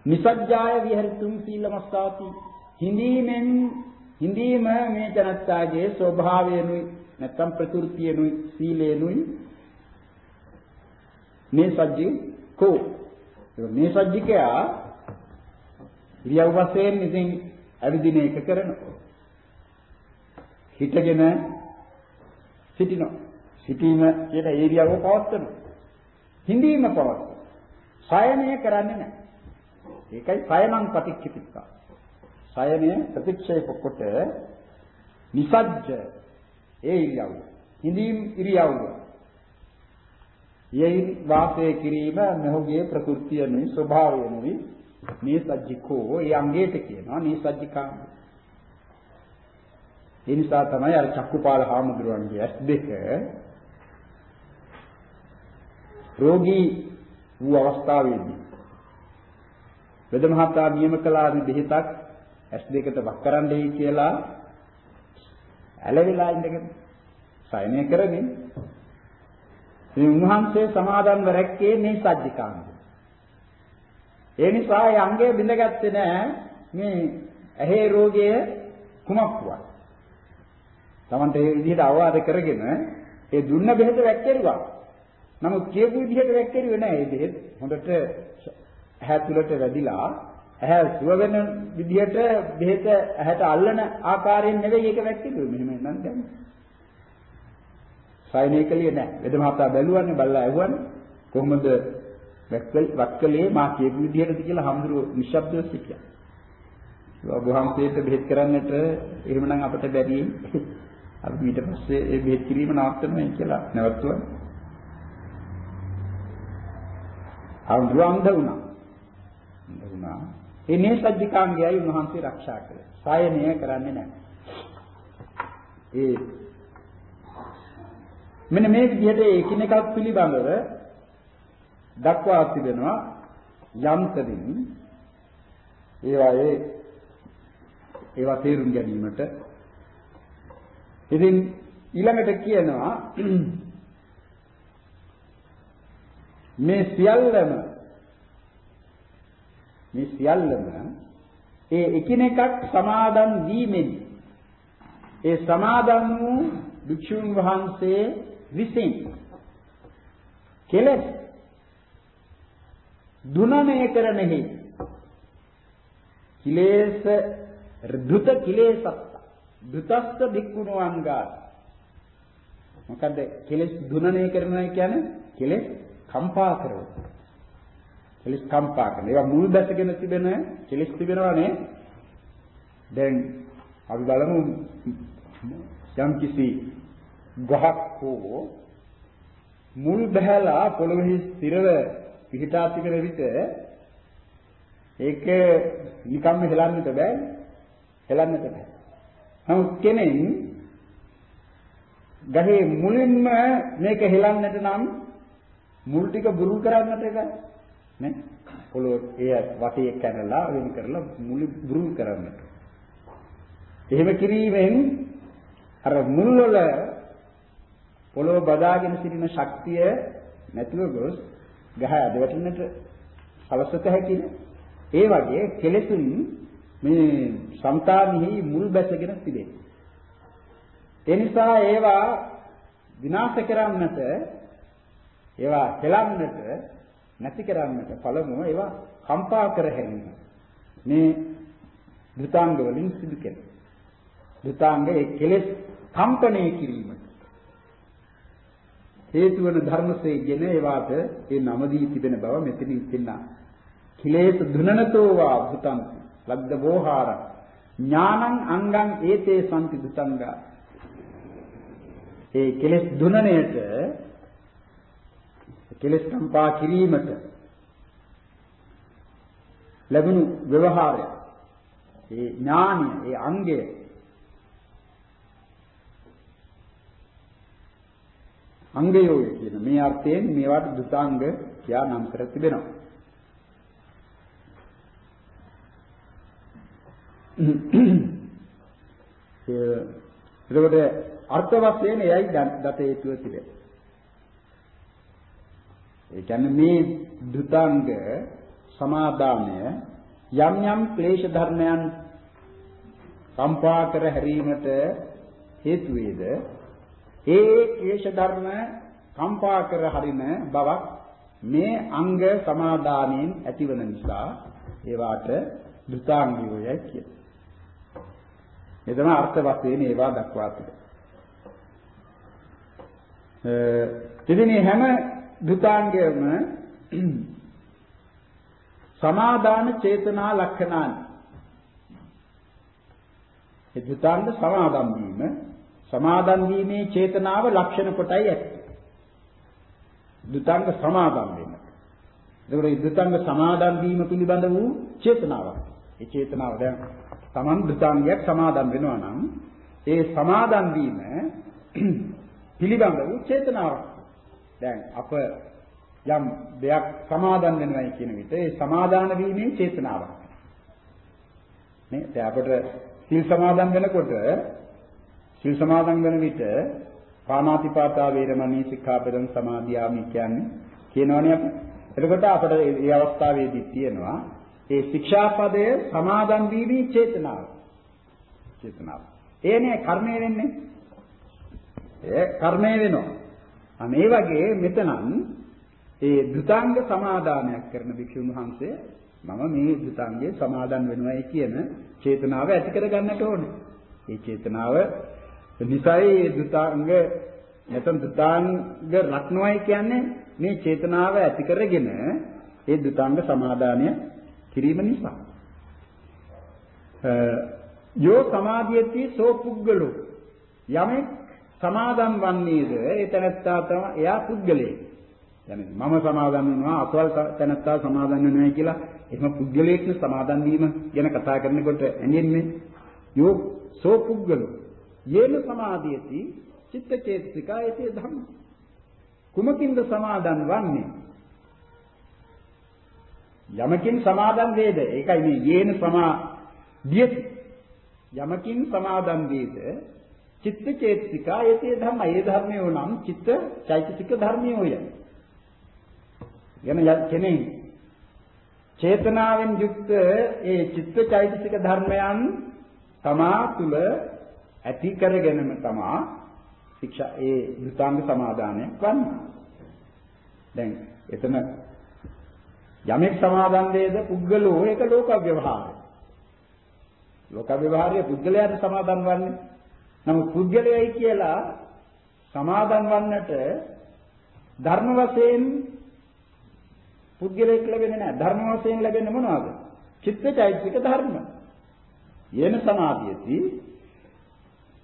නිසජ්ජාය විහෙරතුම් සීලමස්සාති හිඳීමෙන් හිඳීම මේ ජනත්තාගේ ස්වභාවයනුයි නැත්තම් ප්‍රകൃතියනුයි සීලේනුයි මේ සජ්ජි කෝ? මේ සජ්ජිකයා ඉරියව් වශයෙන් ඉතින් අවිදින එක කරනවා. හිටගෙන සිටිනවා. සිටීම කියන ඉරියව්ව පවත්වනවා. හිඳීම පවත්වනවා. සයනය කරන්නේ නැහැ. ඒකයි සයනං පටිච්චිතික්කා සයනය ප්‍රතික්ෂේප කොට නිසජ්ජ ඒ ඉරියව්ව. හිඳීම් ඉරියව්ව. යෙයින් වාසය කිරීම මෙහුගේ ප්‍රകൃතියනුයි ස්වභාවයනුයි මේ සජ්ජිකෝ ඒ අංගයට කියනවා මේ සජ්ජිකාංග ඒ නිසා තමයි අර චක්කුපාල හාමුදුරුවන්ගේ ඇස් දෙක රෝගී වූ අවස්ථාවේදී වෙද මහතා නියම කළානේ බෙහෙතක් ඇස් දෙකට වක් කරන්නයි කියලා ඇලවිලා ඉඳගෙන සයනය කරමින් ඉතින් උන්වහන්සේ සමාදන්ව රැක්කේ මේ සජ්ජිකාංගය. ඒ නිසා ඒ අංගය බිඳගත්තේ නෑ මේ ඇහි රෝගය කුමක්වත්. Tamante ඒ විදිහට අවවාද කරගෙන ඒ දුන්න බෙහෙත වැක්කිරුවා. නමුත් කියපු විදිහට වැක්කිරුවේ නෑ. ඒ බෙහෙත් හොඳට ඇහැ තුලට වැඩිලා ඇහැ සුව වෙන විදිහට බෙහෙත ඇහැට අල්ලන ආකාරයෙන් නෙවෙයි ඒක වැක්කිරුවේ. මෙහෙම නම් දැන්. සයිනේකලිය නෑ. වෙද මහතා බැලුවන්නේ බල්ලා ඇහුවන්නේ කොහොමද වක්කලේ මා කියපු විදිහටද කියලා හඳුරු නිශ්ශබ්දව සිටියා. ඔබ වහන්සේට බෙහෙත් කරන්නට එහෙමනම් අපිට බැරි අපි ඊට පස්සේ ඒ බෙහෙත් කිරීම නවත්තනවා කියලා නැවතුවා. හඳුරු අන්ධ වුණා. අන්ධ වුණා. ඒ නේසජ්ජිකාංගයයි උන්වහන්සේ ආරක්ෂා කළේ. සායනය කරන්නේ නැහැ. ඒ මෙන්න මේ විදිහට එකිනෙකක් පිළිබඳව දක්වා තිබෙනවා යම්තරින් ඒවායේ ඒවා තේරුම් ගැනීමට ඉතින් ඊළඟට කියනවා මේ සියල්ලම මේ සියල්ලම ඒ එකිනෙකක් සමාදන් වීමෙන් ඒ සමාදන් වූ භික්ෂුන් වහන්සේ විසින් කෙලස් දුනනය කරනෙහි කිලේශ ඍදුත කිලේසත් දුතස්ස බික්කුණුවන්ගා මොකද කෙලස් දුනනය කරනවා කියන්නේ කෙලස් කම්පා කරනවා. කෙලස් කම්පා කරන. ඒවා මුල් බැසගෙන තිබෙන කෙලස් තිබෙනවානේ දැන් අපි බලමු යම් කිසි ගහක් හෝ මුල් බහැලා පොළොවේ ස්ථිරව පිහිටා තිබෙන විට ඒක නිකම්ම හෙලන්නට බෑ. හෙලන්නට බෑ. නමුත් කෙනෙක් ගහේ මුලින්ම මේක හෙලන්නට නම් මුල් ටික බුරුල් කරන්නට එකයි නේ පොළොව එය වටේ කැරලා වෙන කරලා මුල බුරුල් කරන්නට එහෙම කිරීමෙන් අර මුල් වල පොළොව බදාගෙන සිටින ශක්තිය නැතුව ගොස් ගහ අදවැටෙන්නට සලසත හැකිනේ. ඒ වගේ කෙලෙසුන් මේ సంతානෙහි මුල් බැසගෙන තිබේ. ඒ නිසා ඒවා විනාශ කරන්නට ඒවා හෙලන්නට නැති කරන්නට පළමුව ඒවා කම්පා කර හැරීම. මේ ධුතාංග වලින් සිදු කෙරේ. ධුතාංග ඒ කෙලෙස් කම්පණය කිරීමට හේතු වන ධර්මසේගෙන ඒවාට ඒ නම දී තිබෙන බව මෙතනින් කියනවා. කිලේශ දුනනතෝ වා භූතං ලද්ද වෝහාර ඥානං අංගං ඒතේ සම්පි දුතංගා ඒ කෙලෙස් දුනනයට කෙලෙස් කම්පා කිරීමට ලැබුණු ව්‍යවහාරය ඒ ඥානය ඒ අංගය අංගයෝය කියන මේ අර්ථයෙන් මේවට දුතාංග කියා නම් කර තිබෙනවා. එතකොට අර්ථ වශයෙන් එයයි දත හේතුව තිබේ. ඒ කියන්නේ මේ දුතාංග සමාදානය යම් යම් ක්ලේශ ධර්මයන් කම්පා කර හැරීමට හේතු වේද ඒ ක්ලේශ ධර්ම කම්පා කර හරින බවක් මේ අංග සමාදානයෙන් ඇතිවන නිසා ඒවාට දුතාංගයෝයයි කියනවා. මේ තමයි අර්ථ වශයෙන් ඒවා දක්වා තිබෙන්නේ. හැම දුතාංගයම සමාදාන චේතනා ලක්ෂණානි. ඒ දුතාංග සමාදම් වීම සමාදම් වීමේ චේතනාව ලක්ෂණ කොටයි ඇත්තේ. දුතාංග සමාදම් වෙන. ඒකෝර දුතාංග සමාදම් වීම පිළිබඳ වූ චේතනාවක්. ඒ චේතනාව දැන් Taman දුතාංගයක් සමාදම් වෙනවා නම් ඒ සමාදම් වීම පිළිබඳ වූ චේතනාවක්. දැන් අප යම් දෙයක් සමාදන් වෙනවයි කියන විට ඒ සමාදාන වීමේ චේතනාවක්. නේ දැන් අපිට සිල් සමාදන් වෙනකොට සිල් සමාදන් වෙන විට පාණාතිපාතා වේරමණී සික්ඛාපදං සමාදියාමි කියන්නේ කියනවනේ අපි. එතකොට අපිට මේ අවස්ථාවේදී තියෙනවා ඒ ශික්ෂාපදය සමාදන් වීමේ චේතනාව. චේතනාව. ඒනේ කර්මය වෙන්නේ. ඒ කර්මය වෙනවා. අනේ වගේ මෙතනන් ඒ දුතාංග සමාදානයක් කරන භික්ෂුන් වහන්සේ මම මේ දුතාංගයේ සමාදන් වෙනවායි කියන චේතනාව ඇති කර ගන්නට ඕනේ. ඒ චේතනාව නිසයි දුතාංග නැත්නම් දුතාංග රත්නවයි කියන්නේ මේ චේතනාව ඇති කරගෙන ඒ දුතාංග සමාදානය කිරීම නිසා. යෝ සමාධියති සෝ පුද්ගලෝ යමෙක් සමාදන් වන්නේද ඒ තැනත්තා තමයි එයා පුද්ගලයෙක්. يعني මම සමාදන් වෙනවා අසවල් තැනත්තා සමාදන් වෙනවා කියලා එහෙම පුද්ගලයෙක් සමාදන් වීම ගැන කතා කරනකොට ඇඟෙන්නේ යෝ සෝ පුද්ගලෝ යේන සමාධියති චිත්ත චේතසිකායතේ ධම්ම කුමකින්ද සමාදන් වන්නේ යමකින් සමාදන් වේද ඒකයි මේ යේන සමාධියති යමකින් සමාදන් වේද චිත්ත චේතසිකා යතේ ධම්ම ඒ ධර්මයෝ නම් චිත්ත චෛතසික ධර්මයෝය යන කෙනෙක් චේතනාවෙන් යුක්ත ඒ චිත්ත චෛතසික ධර්මයන් තමා තුල ඇති කරගෙනම තමා ශික්ෂා ඒ ධුතාංග සමාදානය වන්නේ. දැන් එතන යමෙක් සමාදන් වේද පුද්ගලෝ ඒක ලෝක ව්‍යවහාරය. ලෝක ව්‍යවහාරය පුද්ගලයාට සමාදන් වන්නේ. නමුත් පුද්ගලයයි කියලා සමාදන් වන්නට ධර්ම වශයෙන් පුද්ගලයෙක් ලැබෙන්නේ නැහැ. ධර්ම වශයෙන් ලැබෙන්නේ මොනවද? චිත්තචෛතසික ධර්ම. යේන සමාධියති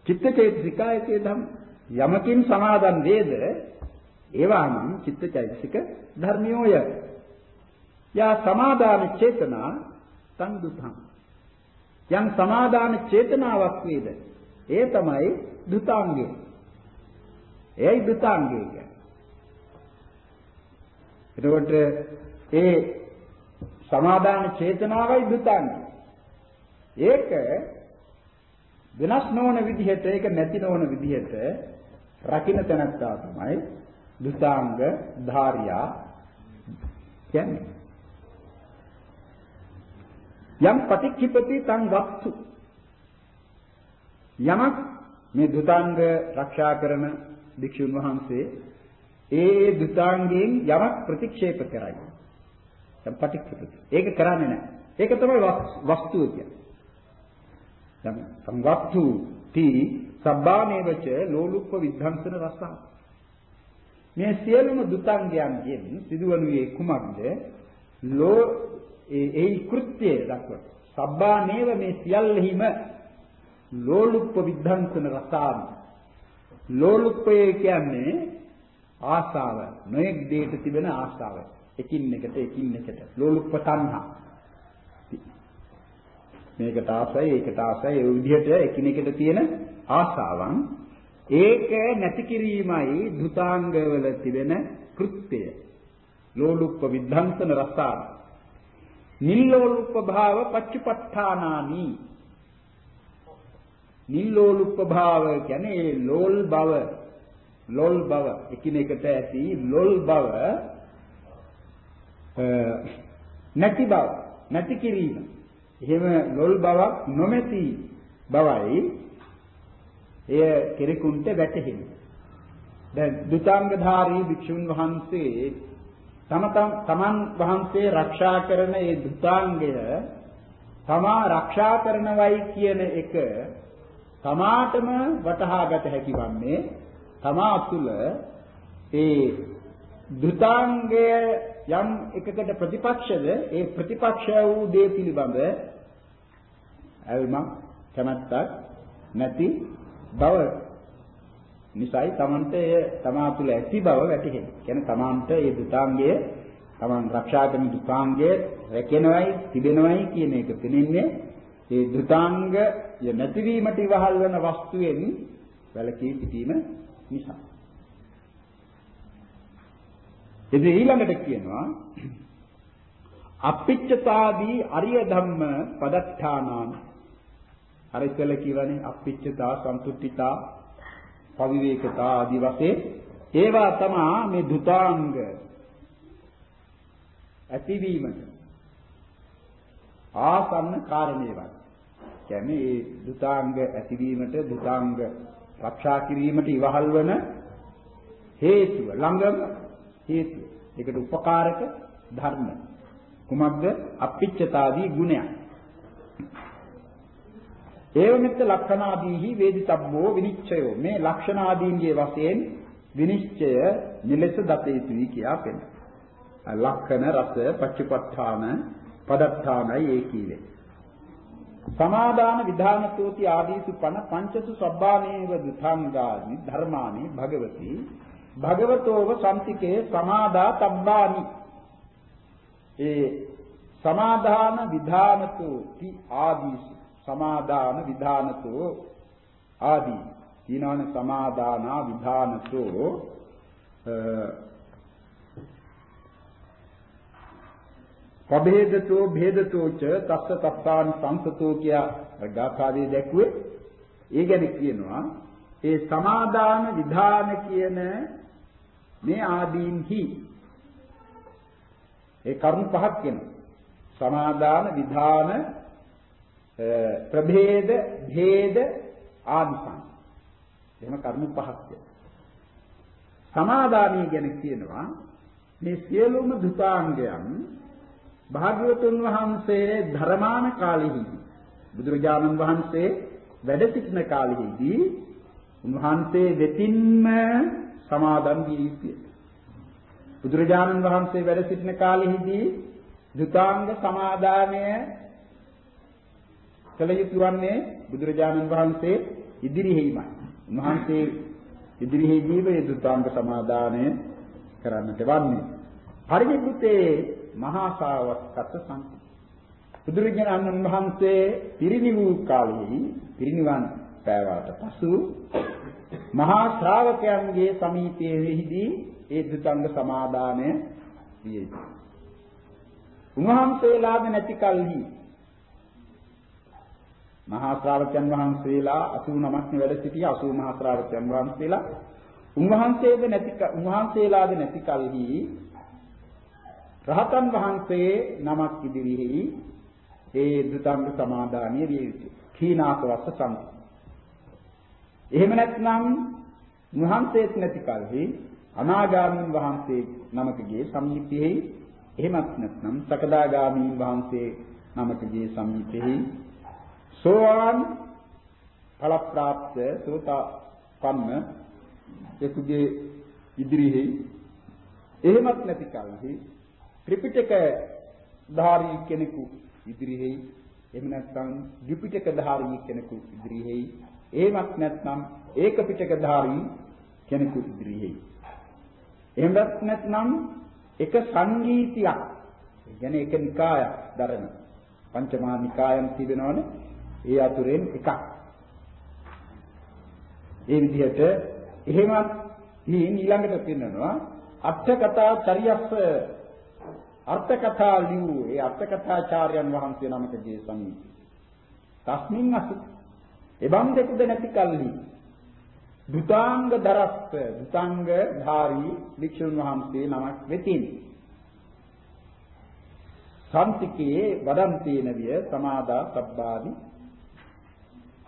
චිත්තචෛතසිකායතේ ධම්ම. යමකින් සමාදන් වේද ඒවා නම් චිත්තචෛතසික ධර්මියෝය. යා සමාදාන චේතනා සංදුතං. යම් සමාදාන චේතනාවක් වේද ඒ තමයි දුතාංගය. එයයි දුතාංගය කියන්නේ. එතකොට ඒ සමාදාන චේතනාවයි දුතාංගය. ඒක වෙනස් නොවන විදිහට ඒක නැති නොවන විදිහට රකින්න තැනත්තා තමයි දුතාංග ධාරියා කියන්නේ. යම් පටික්ඛිපති තං වක්තු යමක් මේ දුතාංග රක්ෂා කරන භික්ෂුන් වහන්සේ ඒ දුතාංගයෙන් යමක් ප්‍රතික්ෂේප කරයි. දැන් පටික්කපති. ඒක කරන්නේ නැහැ. ඒක තමයි වස්තුව කියන්නේ. දැන් සංවත්තු තී සබ්බාමේවච ලෝලුප්ප විද්ධාංසන රසං. මේ සියලුම දුතාංගයන්ගෙන් සිදුවනුයේ කුමක්ද? ලෝ ඒ කෘත්‍යය දක්වන. සබ්බාමේව මේ සියල්ලෙහිම ලෝලුප්ප විද්ධාංසන රසාම. ලෝලුප්පය කියන්නේ ආසාව නොයෙක් දෙයක තිබෙන ආසාව. එකින් එකට එකින් එකට. ලෝලුප්ප තණ්හා. මේකට ආසයි ඒකට ආසයි ඒ විදිහට එකිනෙකට තියෙන ආසාවන්. ඒක නැති කිරීමයි දුතාංගවල තිබෙන කෘත්‍යය. ලෝලුප්ප විද්ධාන්තන රසා නිල්ලෝලුප්ප භාව පච්චපට්ඨානානි නිල්ලෝලුප්ප භාව කියන්නේ ඒ ලෝල් බව. ලෝල් බව. එකිනෙකට ඇති ලෝල් බව නැති බව නැති කිරීම. එහෙම ලෝල් බවක් නොමැති බවයි එය කෙරෙකුන්ට වැටහෙන්නේ. දැන් දුතාංගධාරී භික්ෂුන් වහන්සේ තම තමන් වහන්සේ රක්ෂා කරන ඒ දුතාංගය තමා රක්ෂා කරනවයි කියන එක තමාටම වටහාගත හැකි වන්නේ තමා තුළ ඒ දුතාංගය යම් එකකට ප්‍රතිපක්ෂද ඒ ප්‍රතිපක්ෂ වූ දේ පිළිබඳ අල්මක් කැමැත්තක් නැති බව නිසායි Tamante එය තමා තුළ ඇති බව වැටහෙන්නේ. කියන්නේ Tamante ඒ දුතාංගය Taman රක්ෂා කරන දුතාංගය රැකෙනවයි තිබෙනවයි කියන එක පෙනෙන්නේ ඒ දුතාංග නැතිවීමට ඉවහල් වන වස්තුවෙන් වැළකී සිටීම නිසා. ඉතින් ඊළඟට කියනවා අපිච්චතාදී අරිය ධම්ම පදත්තානාන අර ඉතල කියවනේ අපිච්චතා සන්තුට්ඨිතා පවිවේකතා ආදි වශයෙන් ඒවා තමා මේ දුතාංග ඇතිවීමට ආසන්න කාරණේවත්. කියන්නේ මේ දුතාංග ඇතිවීමට දුතාංග රක්ෂා කිරීමට ඉවහල් වන හේතුව ළඟම හේතුව. ඒකට උපකාරක ධර්ම. කුමක්ද? අපිච්චතාදී ගුණයක්. ඒවමිත්ත ලක්ෂණාදීහි වේදිතබ්බෝ විනිශ්චයෝ මේ ලක්ෂණාදීන්ගේ වශයෙන් විනිශ්චය නිලෙස දත යුතුයි කියා පෙන්නන. ලක්ෂණ රස පච්චපට්ඨාන පදත්තානයි ඒ කීවේ. සමාදාන විධානතෝති ආදීසු පන පංචසු සබ්බානේව දුතාංගානි ධර්මානි භගවති. භගවතෝව සම්තිකේ සමාදා තබ්බානි. ඒ සමාදාන විධානතෝති ආදීසු. සමාදාන විධානතෝ ආදී. ඊනවන සමාදානා විධානතෝ පබේදතෝ භේදතෝ ච තස්ස තස්සාන් සංසතෝ කියා. ගාථාවේ දැක්ුවේ. ඒ ගැන කියනවා ඒ සමාදාන විධාන කියන මේ ආදීන්හි. ඒ කරුණු පහක් වෙනවා සමාදාන විධාන ප්‍රභේද භේද ආදිසං එහෙම කරුණු පහක් සමාදානිය ගැන කියනවා මේ සියලුම දුතාංගයන් භාග්‍යවතුන් වහන්සේ ධර්මාන කාලෙහිදී බුදුරජාණන් වහන්සේ වැඩ සිටින කාලෙහිදී උන්වහන්සේ දෙතින්ම සමාදන් වී සිටිය. බුදුරජාණන් වහන්සේ වැඩ සිටින කාලෙහිදී දුතාංග සමාදානය කළ යුතු වන්නේ බුදුරජාණන් වහන්සේ ඉදිරිෙහිමයි. උන්වහන්සේ ඉදිරිෙහිදී මේ දුතාංග සමාදානය කරන්නට වන්නේ. පරිනිබ්බුතේ මහා ශාවකත් සංකල්ප. බුදුරජාණන් වහන්සේ පිරිනිවූ කාලයේ පිරිනිවන් පෑවාට පසු මහා ශ්‍රාවකයන්ගේ සමීපයේදී ඒ දුතාංග සමාදානය විය යුතුයි. උන්වහන්සේලාද නැති කලෙහි මහා ශ්‍රාවකයන් වහන්සේලා 89ක් නේ වැඩ සිටිය 80 මහා ශ්‍රාවකයන් වහන්සේලා උන්වහන්සේද නැති උන්වහන්සේලාද නැති කලෙහි රහතන් වහන්සේ නමක් ඉදිරිෙහි ඒ දුතංග සමාදානිය විය යුතුය. කීනාසවස්ස සම්පත. එහෙම නැත්නම් වහන්සේත් නැති කලෙහි අනාගාමීන් වහන්සේ නමකගේ සමීපෙහි එහෙමත් නැත්නම් සකදාගාමීන් වහන්සේ නමකගේ සමීපෙහි සෝවාන් ඵල ප්‍රාප්ත සෝතාපන්න එකුගේ ඉදිරිෙහි එහෙමත් නැති කලෙහි ත්‍රිපිටක ධාරී කෙනෙකු ඉදිරිෙහි එහෙම නැත්නම් ද්විපිටක ධාරී කෙනෙකු ඉදිරිෙහි එහෙමත් නැත්නම් ඒක පිටක ධාරී කෙනෙකු ඉදිරිෙහි එහෙමත් නැත්නම් එක සංගීතියක් ඒ කියන්නේ එක නිකායක් දරන පංචමහා නිකායන් තිබෙනවනේ ඒ අතුරෙන් එකක්. ඒ විදිහට එහෙමත් ඊන් ඊළඟට පෙන්නනවා අට්ඨ කතා චරියස්ස අර්ථ කතා ලියූ ඒ අර්ථ කථාචාර්යයන් වහන්සේ නමකගේ සමීපේ. තස්මින් අසු. එබම් දෙකුද නැති කල්හි. දුතාංග දරස්ත දුතාංග ධාරී වික්ෂුන් වහන්සේ නමක් වෙතින්. සම්තිකේ වදන්තේන විය සමාදා සබ්බාදි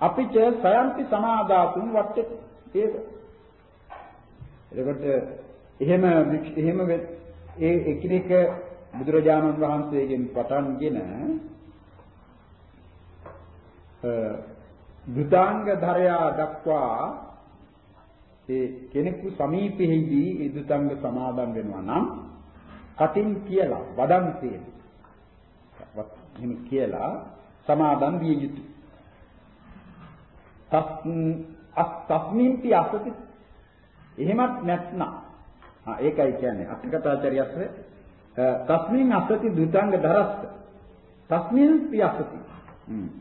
අපිච සයන්ති සමාදාතුන් වට්ටේ ඒක එතකොට එහෙම එහෙම ඒ එකිනෙක බුදුරජාණන් වහන්සේගෙන් පටන්ගෙන දුතාංග ධරයා දක්වා ඒ කෙනෙකු සමීපෙහිදී ඒ දුතාංග සමාදන් වෙනවා නම් කටින් කියලා වදන්තේ එහෙම කියලා සමාදන් විය යුතුයි. තස් තස්මින්ති අසති එහෙමත් නැත්නම් ආ ඒකයි කියන්නේ අටකතාචාර්යස්ස තස්මින් අසති දුතාංග දරස්ස. තස්මින් පි අසති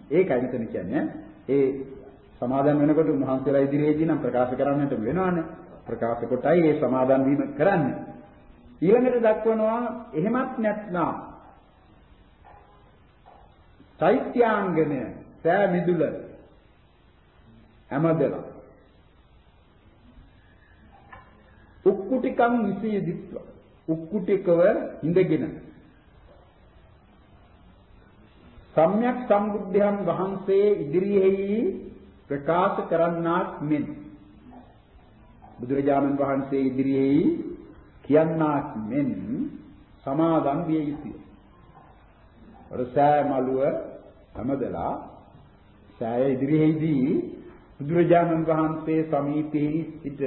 ඒකයි මෙතන කියන්නේ. ඒ සමාදන් වෙනකොට උන්වහන්සේලා ඉදිරියේදී නම් ප්‍රකාශ කරන්නට වෙනවානේ. ප්‍රකාශ කොටයි ඒ සමාදන් වීම කරන්නේ. ඊළඟට දක්වනවා එහෙමත් නැත්නම් චෛත්‍යාංගනය සෑ මිදුල හැමදෙලා උක්කුටිකම් විසීදිත්ව උක්කුටිකව ඉඳගෙන සම්්‍යක් සම්බුද්ධයන් වහන්සේ ඉදිරියෙහි ප්‍රකාශ කරන්නාක් මෙන් බුදුරජාණන් වහන්සේ ඉදිරියෙහි කියන්නාක් මෙන් සමාදන් විය යුතුය. රසෑ මළුව හැමදලා සෑය ඉදිරියේදී බුදුරජාණන් වහන්සේ සමීපෙහි සිට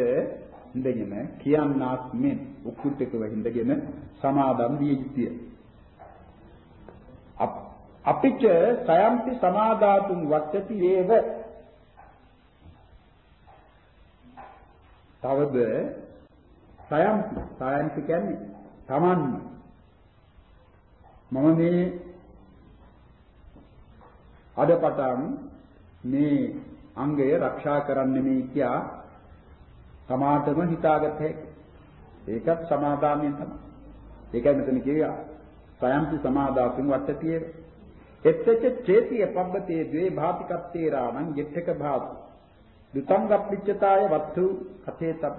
ඉඳගෙන කියන්නාක් මෙන් උක්කුට්ටකව ඉඳගෙන සමාදන් විය යුතුය. අපිට සයම්පි සමාදාතුන් වත්තති වේව තවද සයම්පි සයම්පි කියන්නේ Taman මම මේ අද පටන් මේ අංගය ආරක්ෂා කරන්නේ මේ කියා තමාටම හිතාගත හැකි. ඒකත් සමාදානයෙන් තමයි. ඒකයි මෙතන කියුවා. සයම්පි සමාදාතුන් වත්තතියේ එත්තච චේතිය පබ්බතේ ද්වේ භාතිකත්තේ රාණං යෙත්තක භාතු දුතංගප්පිච්චතාය වත්තු කතේතබ්බ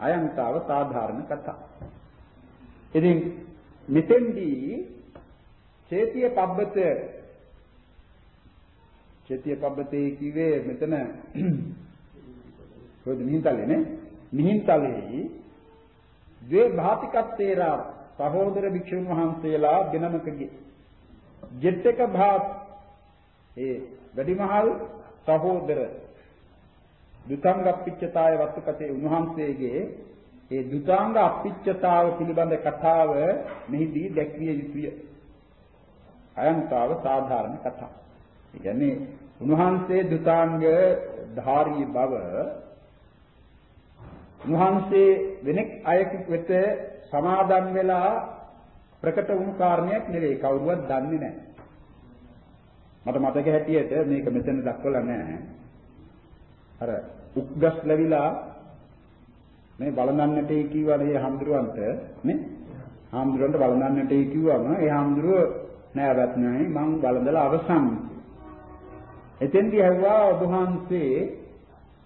අයන්තාව සාධාරණ කතා ඉතින් මෙතෙන්දී චේතිය පබ්බත චේතිය පබ්බතේ කිව්වේ මෙතන කොහෙද නිහින්තලේ නේ නිහින්තලේ ද්වේ භාතිකත්තේ රා සහෝදර භික්ෂුන් වහන්සේලා දිනමකගේ ජෙට්ටක භාත් ඒ වැඩිමහල් සහෝදර දුතාංග අපිච්චතාය වත්කතේ උන්වහන්සේගේ ඒ දුතාංග අපිච්චතාව පිළිබඳ කතාව මෙහිදී දැක්විය යුතුය. අයන්තාව සාධාරණ කතාව. ඒ කියන්නේ උන්වහන්සේ දුතාංග ධාරී බව උන්වහන්සේ වෙනෙක් අයෙකු වෙත සමාදන් වෙලා ප්‍රකට වුණු කාරණයක් නෙවෙයි කවුරුවත් දන්නේ නැහැ. මට මතක හැටියට මේක මෙතන දක්වලා නැහැ. අර උක්ගස් ලැබිලා මේ බලනන්නටේ කිව්වා මේ හම්දුරවන්ට නේ? හම්දුරන්ට බලනන්නටේ කිව්වම ඒ හම්දුරුව නෑවත් නෑ මං බලඳලා අවසන්. එතෙන්දී ඇහුවා ඔබ වහන්සේ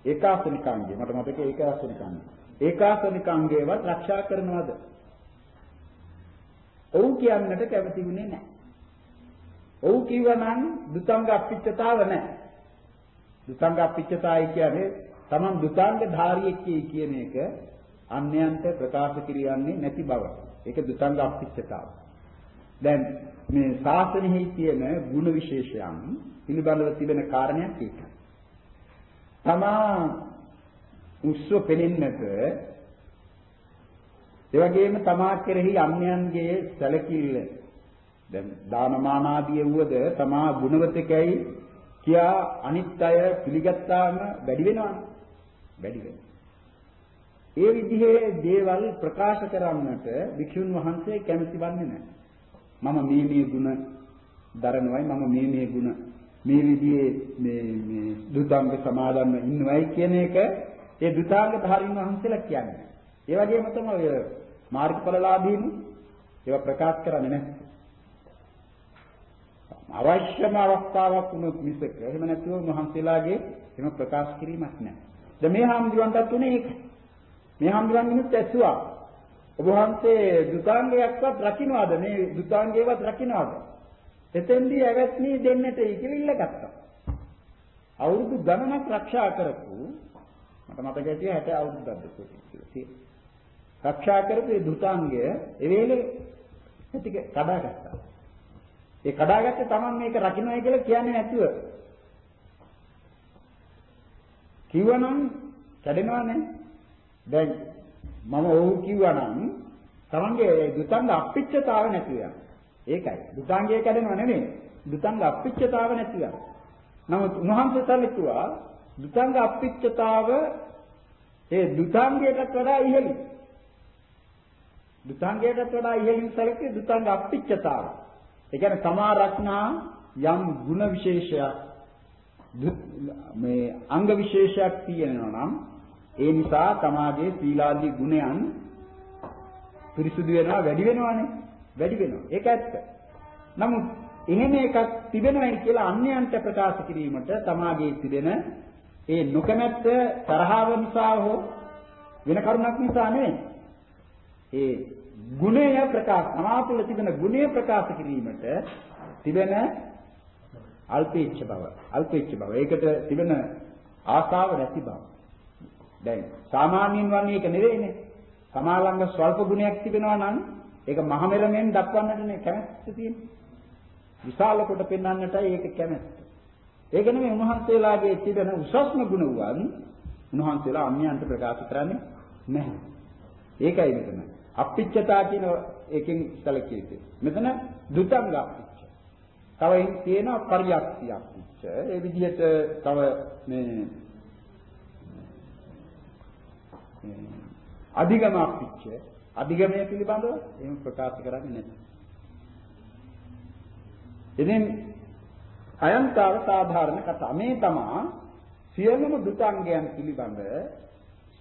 ඒකාසනිකාංගේ මට මතකයි ඒකාසනිකාංගේ. ඒකාසනිකාංගේවත් ආරක්ෂා කරනවද? ඔව් කියන්නට කැමති වුණේ නැහැ. ඔව් කිව්වනම් දුතංග අපිච්චතාව නැහැ. දුතංග අපිච්චතාවයි කියන්නේ Taman දුතාංග ධාරියෙක් කියන එක අන්‍යයන්ට ප්‍රකාශ කිරියන්නේ නැති බව. ඒක දුතංග අපිච්චතාව. දැන් මේ ශාසනයෙහි තියෙන ಗುಣ විශේෂයන් පිළිබඳව තිබෙන කාරණයක් ඒකයි. තමා උස්ව පෙනෙන්නට ඒ වගේම තමා කෙරෙහි අන්‍යයන්ගේ සැලකිල්ල දැන් දානමාන ආදී වුවද තමා ගුණවතකයි කියා අනිත් අය පිළිගත්තාම වැඩි වෙනවනේ වැඩි වෙනවා. ඒ විදිහේ දේවල් ප්‍රකාශ කරන්නට වික්ෂුන් වහන්සේ කැමති වන්නේ නැහැ. මම මේ මේ ගුණ දරනවයි මම මේ මේ ගුණ මේ විදිහේ මේ මේ දුතාංග සමාදන්ව ඉන්නවයි කියන එක ඒ දුතාංග ධාරීන් වහන්සේලා කියන්නේ. ඒ වගේම තමයි මාර්ගඵලලාභීනු ඒවා ප්‍රකාශ කරන්නේ නැහැ. අවශ්‍යම අවස්ථාවක් වුණොත් මිසක එහෙම නැතුව මහන්සියලාගේ එහෙම ප්‍රකාශ කිරීමක් නැහැ. දැන් මේ හාමුදුරන්ටත් උනේ ඒක. මේ හාමුදුරන්ගෙනුත් ඇසුවා. ඔබ වහන්සේ දුතාංගයක්වත් රකින්නවද? මේ දුතාංගයවත් රකින්නවද? එතෙන්දී ඇවැත්නි දෙන්නට කියලා ඉල්ලගත්තා. අවුරුදු ගණනක් ආරක්ෂා කරපු මට මතක හිටිය 60 අවුරුද්දක්ද කියලා. ආරක්ෂා කරපු ඒ දුතාංගය ඒ වෙලේ ටික කඩාගත්තා. ඒ කඩාගත්තේ Taman මේක රකින්නයි කියලා කියන්නේ නැතුව. කිව්වනම් කැඩෙනවනේ. දැන් මම ඔව් කිව්වනම් Tamanගේ දුතාංග අපිච්චතාව නැතුව යනවා. ඒකයි. දුතාංගය කැඩෙනව නෙමෙයි. දුතාංග අපිච්චතාව නැතුව යනවා. නමුත් උන්වහන්සේ සැලකුවා දුතාංග අපිච්චතාව ඒ දුතාංගයටත් වඩා ඉහළයි. දුතාංගයටත් වඩා ඉහළින් සැලකේ දුතාංග අපිච්චතාව. ඒ කියන්නේ සමාරක්නා යම් ಗುಣ විශේෂයක් මේ අංග විශේෂයක් තියෙනවා නම් ඒ නිසා තමාගේ සීලාදී ගුණයන් පිරිසුදු වෙනවා වැඩි වෙනවානේ වැඩි වෙනවා. ඒක ඇත්ත. නමුත් එහෙම එකක් තිබෙනවයි කියලා අන්‍යයන්ට ප්‍රකාශ කිරීමට තමාගේ තිබෙන ඒ නොකමැත්ත තරහව නිසා හෝ වෙන කරුණක් නිසා නෙවෙයි. ඒ ගුණය ප්‍රකාශ සමාතුල තිබෙන ගුණය ප්‍රකාශ කිරීමට තිබෙන අල්පේච්ඡ බව අල්පේච්ඡ බව. ඒකට තිබෙන ආසාව නැති බව. දැන් සාමාන්‍යයෙන් වන්නේ ඒක නෙවෙයිනේ. සමාලංග ස්වල්ප ගුණයක් තිබෙනවා නම් ඒක මහමෙරමෙන් දක්වන්නටනේ කැමැත්ත තියෙන්නේ විශාල කොට පෙන්වන්නටයි ඒක කැමැත්ත ඒක නෙමෙයි උන්වහන්සේලාගේ තිබෙන උසස්ම ගුණ වන් උන්වහන්සේලා අන්‍යයන්ට ප්‍රකාශ කරන්නේ නැහැ ඒකයි මෙතන අපිච්චතා කියන එකෙන් සැලකිය යුතුයි. මෙතන දුතංග අපිච්ච. තව තියෙනවා පරියක්තිය අපිච්ච. ඒ විදිහට තව මේ අධිගම අපිච්ච. අධිගමයේ පිළිබඳව එහෙම ප්‍රකාශ කරන්නේ නැහැ. ඉතින් අයන්තාව සාධාරණ කතා. මේ තමා සියලුම දුතංගයන් පිළිබඳ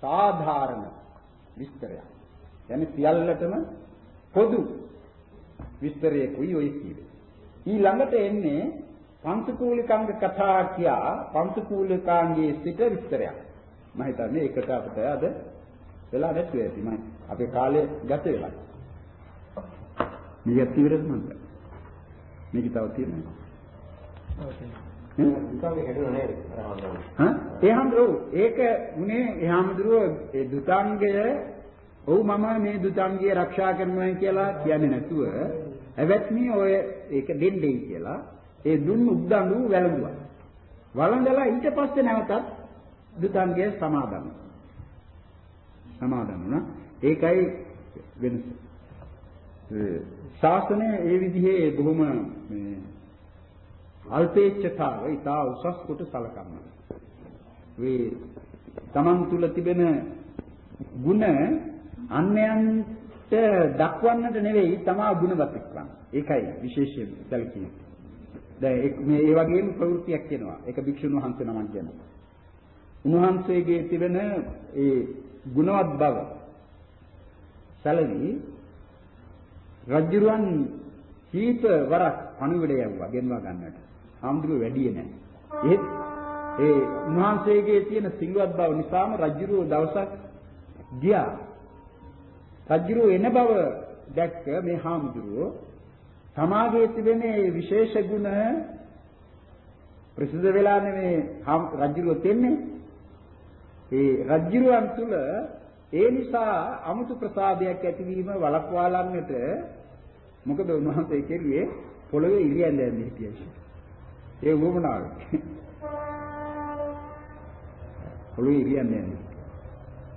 සාධාරණ විස්තරයක්. يعني සියල්ලටම පොදු විස්තරයකුයි ඔය කියන්නේ. ඊළඟට එන්නේ පංචකූලිකාංග කතා කියා පංචකූලිකාංගයේ සිට විස්තරයක්. මම හිතන්නේ ඒකට අපිට අද වෙලා නැතුව ඇති මම අපේ කාලය ගත වෙලා. මේක తీවරද මන්ද? මේක තව තියෙනවා. ඒ හැමදෙරෝ ඒක උනේ ඒ හැමදෙරෝ ඒ දුතාංගය ඔව් මම මේ දුතංගිය ආරක්ෂා කරනවා කියලා කියන්නේ නැතුව ඇවැත්නි ඔය ඒක දෙන්නේ කියලා ඒ දුන් උද්දඬු වැළඳුවා. වළඳලා ඊට පස්සේ නැවතත් දුතංගිය සමාදන්. සමාදන් වුණා. ඒකයි වෙනස. ශාසනය ඒ විදිහේ බොහොම මේ අල්පේච්ඡතාව ඊට උසස් කොට සලකනවා. මේ තමන් තුල තිබෙන ಗುಣ අන්යන්ට දක්වන්නට නෙවෙයි තමා ගුණවත් එක්වන්න. ඒකයි විශේෂයෙන් සැලකීම. දැන් මේ ඒ වගේම ප්‍රවෘත්තියක් වෙනවා. ඒක භික්ෂුන් වහන්සේ නමක් ගැන. උන්වහන්සේගේ තිබෙන ඒ ගුණවත් බව සැලවි රජුරුවන් කීප වරක් පණිවිඩය යවුවා ගෙන්වා ගන්නට. ආම්දුරු වැඩියේ නැහැ. ඒත් ඒ උන්වහන්සේගේ තියෙන සිල්වත් බව නිසාම රජුරුව දවසක් ගියා රජුරෝ එන බව දැක්ක මේ හාමුදුරුවෝ සමාගයේ තිබෙන මේ විශේෂ ගුණ ප්‍රසිද්ධ වෙලා නෙමේ රජුරෝ තෙන්නේ ඒ රජුරුවන් තුල ඒ නිසා අමුතු ප්‍රසාදයක් ඇතිවීම වළක්වාලන්නට මොකද උන්වහන්සේ කෙරුවේ පොළවේ ඉරියන් දැන්නේ හිටියයි. ඒ වුණාව. පොළවේ ඉරියන් දැන්නේ.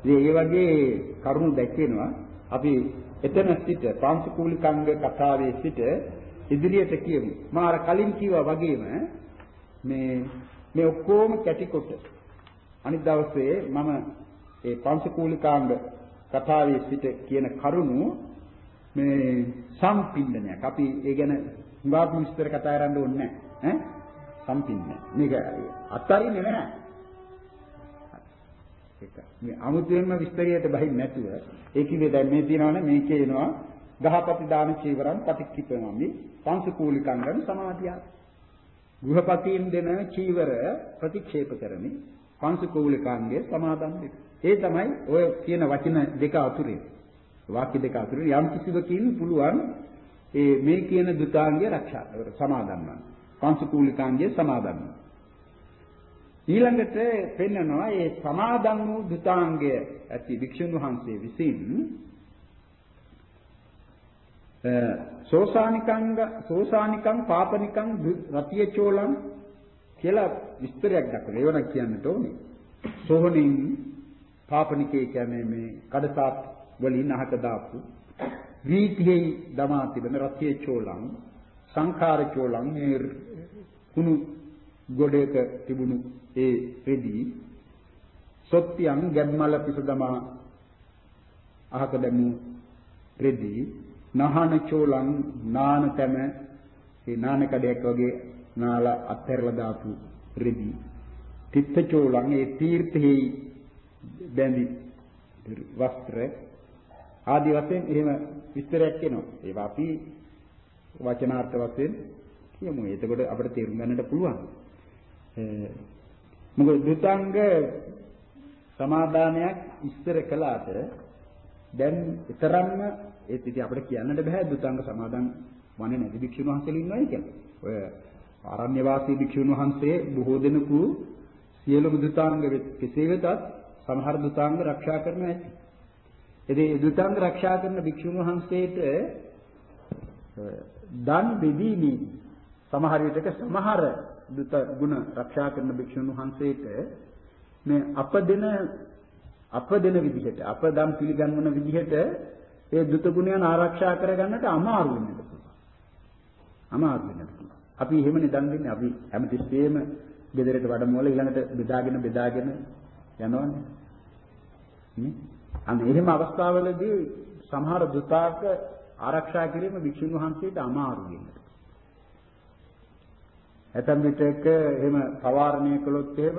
ඉතින් ඒ වගේ කරුණු දැක්වෙනවා අපි එතන සිට පාංශුකූලිකාංග කතාවේ සිට ඉදිරියට කියමු. මම අර කලින් කිව්වා වගේම මේ මේ ඔක්කොම කැටිකොට අනිත් දවසේ මම ඒ පාංශුකූලිකාංග කතාවේ සිට කියන කරුණු මේ සම්පින්දනයක්. අපි ඒ ගැන හුඟක් විස්තර කතා කරන්න ඕනේ නැහැ. ඈ සම්පින්න. මේක අත්තරින්නේ නැහැ. ඒක. මේ අමුතුවෙන්ම විස්තරයට බහින් නැතුව ඒ කිව්වේ දැන් මේ තියනවනේ මේකේ එනවා ගහපති දාන චීවරම් පටික්කිපමි පංසකූලිකංගම් සමාදියා. ගෘහපතීන් දෙන චීවර ප්‍රතික්ෂේප කරමි පංසකූලිකාංගයේ සමාදන් වෙමි. ඒ තමයි ඔය කියන වචන දෙක අතුරේ වාක්‍ය දෙක අතුරේ යම් කිසිවකින් පුළුවන් ඒ මේ කියන දුතාංගය ආරක්ෂා කර සමාදන් වන්න. පංසකූලිකාංගයේ සමාදන් වන්න. ඊළඟට පෙන්වනවා මේ සමාදන් වූ දුතාංගය ඇති වික්ෂුන් වහන්සේ විසින් සෝසානිකංග සෝසානිකං පාපනිකං රතිය චෝලං කියලා විස්තරයක් දක්වලා ඒවනම් කියන්නට ඕනේ. සෝහණින් පාපනිකේ කියන්නේ මේ කඩසාත් වලින් අහක දාපු වීතිෙහි දමා තිබෙන රතිය චෝලං සංඛාර චෝලං මේ කුණු ගොඩේක තිබුණු ඒ රෙදි සොත්තියන් ගැම්මල පිසදමා අහක දැමු රෙදි නහන චෝලං නාන තැම ඒ නාන කඩයක් වගේ නාලා අත්හැරලා දාපු රෙදි. තිත්ත චෝලං ඒ තීර්ථෙහි බැඳි වස්ත්‍ර ආදි වශයෙන් එහෙම විස්තරයක් එනවා. ඒවා අපි වචනාර්ථ වශයෙන් කියමු. එතකොට අපිට තේරුම් ගන්නට පුළුවන්. මොකද දුතාංග සමාදානයක් ඉස්තර කළාට දැන් ඊතරම්ම ඒත් ඉතින් අපිට කියන්නට බෑ දුතාංග සමාදන් වන්නේ නැති භික්ෂුන් වහන්සේලා ඉන්නවයි කියලා. ඔය ආරණ්‍ය වාසී භික්ෂුන් වහන්සේ බොහෝ දෙනෙකු සියලුම දුතාංග කෙසේ වෙතත් සමහර දුතාංග ආරක්ෂා කරන ඇති. ඉතින් දුතාංග ආරක්ෂා කරන භික්ෂුන් වහන්සේට දන් බෙදීමේ සමහර විටක සමහර දුත ගුණ ආරක්ෂා කරන භික්ෂුන් වහන්සේට මේ අප දෙන අප දෙන විදිහට අප දම් පිළිගන්වන විදිහට ඒ දුත ගුණයන් ආරක්ෂා කරගන්නට අමාරු වෙන්නට පුළුවන්. අමාරු වෙන්නට පුළුවන්. අපි එහෙමනේ දන් දෙන්නේ අපි හැමතිස්සෙම ගෙදරට වැඩමවල ඊළඟට බෙදාගෙන බෙදාගෙන යනවනේ. නේ? අන්න එහෙම අවස්ථාවලදී සමහර දුතාක ආරක්ෂා කිරීම වික්ෂුන් වහන්සේට අමාරු වෙනවා. ඇතම් විටක එහෙම පවාරණය කළොත් එහෙම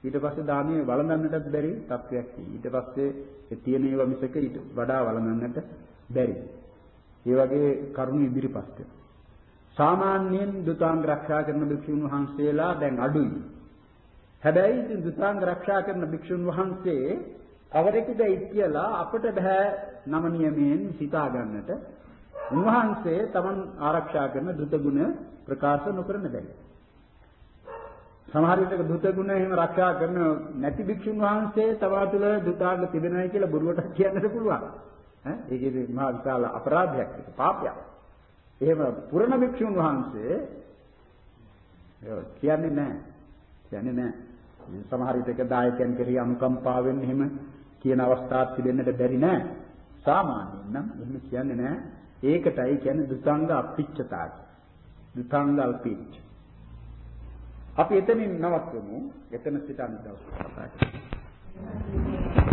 ඊට පස්සේ දානේ වළඳන්නටත් බැරි තත්වයක් ඊට පස්සේ ඒ තියෙන ඒවා මිසක ඊට වඩා වළඳන්නට බැරි. ඒ වගේ කරුණු ඉදිරිපත් සාමාන්‍යයෙන් දුතාංග ආරක්ෂා කරන භික්ෂුන් වහන්සේලා දැන් අඩුයි. හැබැයි ඉතින් දුතාංග ආරක්ෂා කරන භික්ෂුන් වහන්සේ කවරෙකුදයි කියලා අපට බෑ නම නියමයෙන් හිතා ගන්නට. උන්වහන්සේ තමන් ආරක්ෂා කරන දුත ගුණ ප්‍රකාශ නොකරන බැහැ. සමහර විටක දුත ගුණ එහෙම ආරක්ෂා කරන නැති භික්ෂුන් වහන්සේ තවා තුළ දුතාංග තිබෙනයි කියලා බොරුවට කියන්නට පුළුවන්. ඈ ඒකේ මහා විශාල අපරාධයක් ඒක පාපයක්. එහෙම පුරණ භික්ෂුන් වහන්සේ කියන්නේ නැහැ. කියන්නේ නැහැ. සමහර විටක දායකයන් කෙරෙහි අනුකම්පාවෙන් එහෙම කියන අවස්ථාවක් තිබෙන්නට බැරි නෑ. සාමාන්‍යයෙන් නම් එහෙම කියන්නේ නෑ. ඒකටයි කියන්නේ දුතංග අපිච්චතාව. දුතංග අල්පිච්ච. අපි එතනින් නවත්වමු. එතන සිට අනිත් දවසේ කතා කරමු.